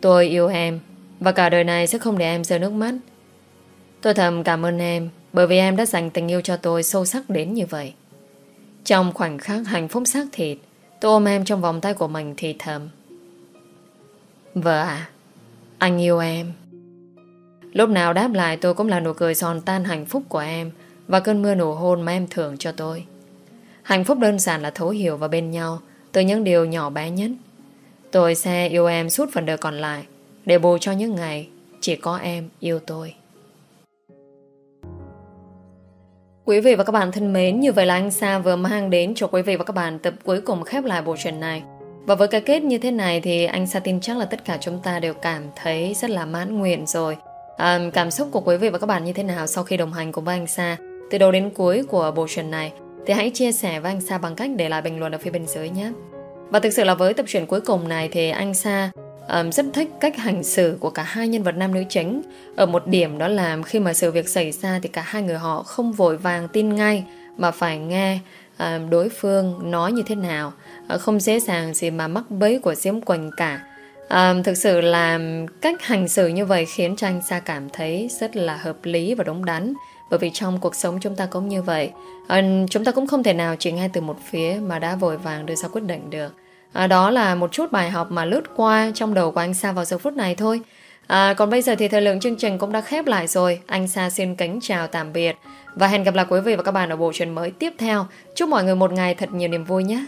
Tôi yêu em và cả đời này sẽ không để em rơi nước mắt. Tôi thầm cảm ơn em bởi vì em đã dành tình yêu cho tôi sâu sắc đến như vậy. Trong khoảnh khắc hạnh phúc xác thịt, tôi ôm em trong vòng tay của mình thì thầm. Vợ à, anh yêu em. Lúc nào đáp lại tôi cũng là nụ cười giòn tan hạnh phúc của em và cơn mưa nụ hôn mà em thưởng cho tôi. Hạnh phúc đơn giản là thấu hiểu và bên nhau từ những điều nhỏ bé nhất. Tôi sẽ yêu em suốt phần đời còn lại để bù cho những ngày chỉ có em yêu tôi. Quý vị và các bạn thân mến, như vậy là anh Sa vừa mang đến cho quý vị và các bạn tập cuối cùng khép lại bộ truyện này. Và với cái kết như thế này thì anh Sa tin chắc là tất cả chúng ta đều cảm thấy rất là mãn nguyện rồi. À, cảm xúc của quý vị và các bạn như thế nào sau khi đồng hành cùng với anh Sa từ đầu đến cuối của bộ truyện này thì hãy chia sẻ với anh Sa bằng cách để lại bình luận ở phía bên dưới nhé. Và thực sự là với tập truyện cuối cùng này thì anh Sa um, rất thích cách hành xử của cả hai nhân vật nam nữ chính. Ở một điểm đó là khi mà sự việc xảy ra thì cả hai người họ không vội vàng tin ngay mà phải nghe um, đối phương nói như thế nào. Uh, không dễ dàng gì mà mắc bẫy của Diễm Quỳnh cả. Um, thực sự là cách hành xử như vậy khiến cho anh Sa cảm thấy rất là hợp lý và đúng đắn. Bởi vì trong cuộc sống chúng ta cũng như vậy. À, Chúng ta cũng không thể nào chỉ ngay từ một phía Mà đã vội vàng đưa ra quyết định được. À, Đó là một chút bài học mà lướt qua Trong đầu của anh Sa vào giờ phút này thôi. À, Còn bây giờ thì thời lượng chương trình cũng đã khép lại rồi. Anh Sa xin kính chào tạm biệt. Và hẹn gặp lại quý vị và các bạn ở bộ truyện mới tiếp theo. Chúc mọi người một ngày thật nhiều niềm vui nhé.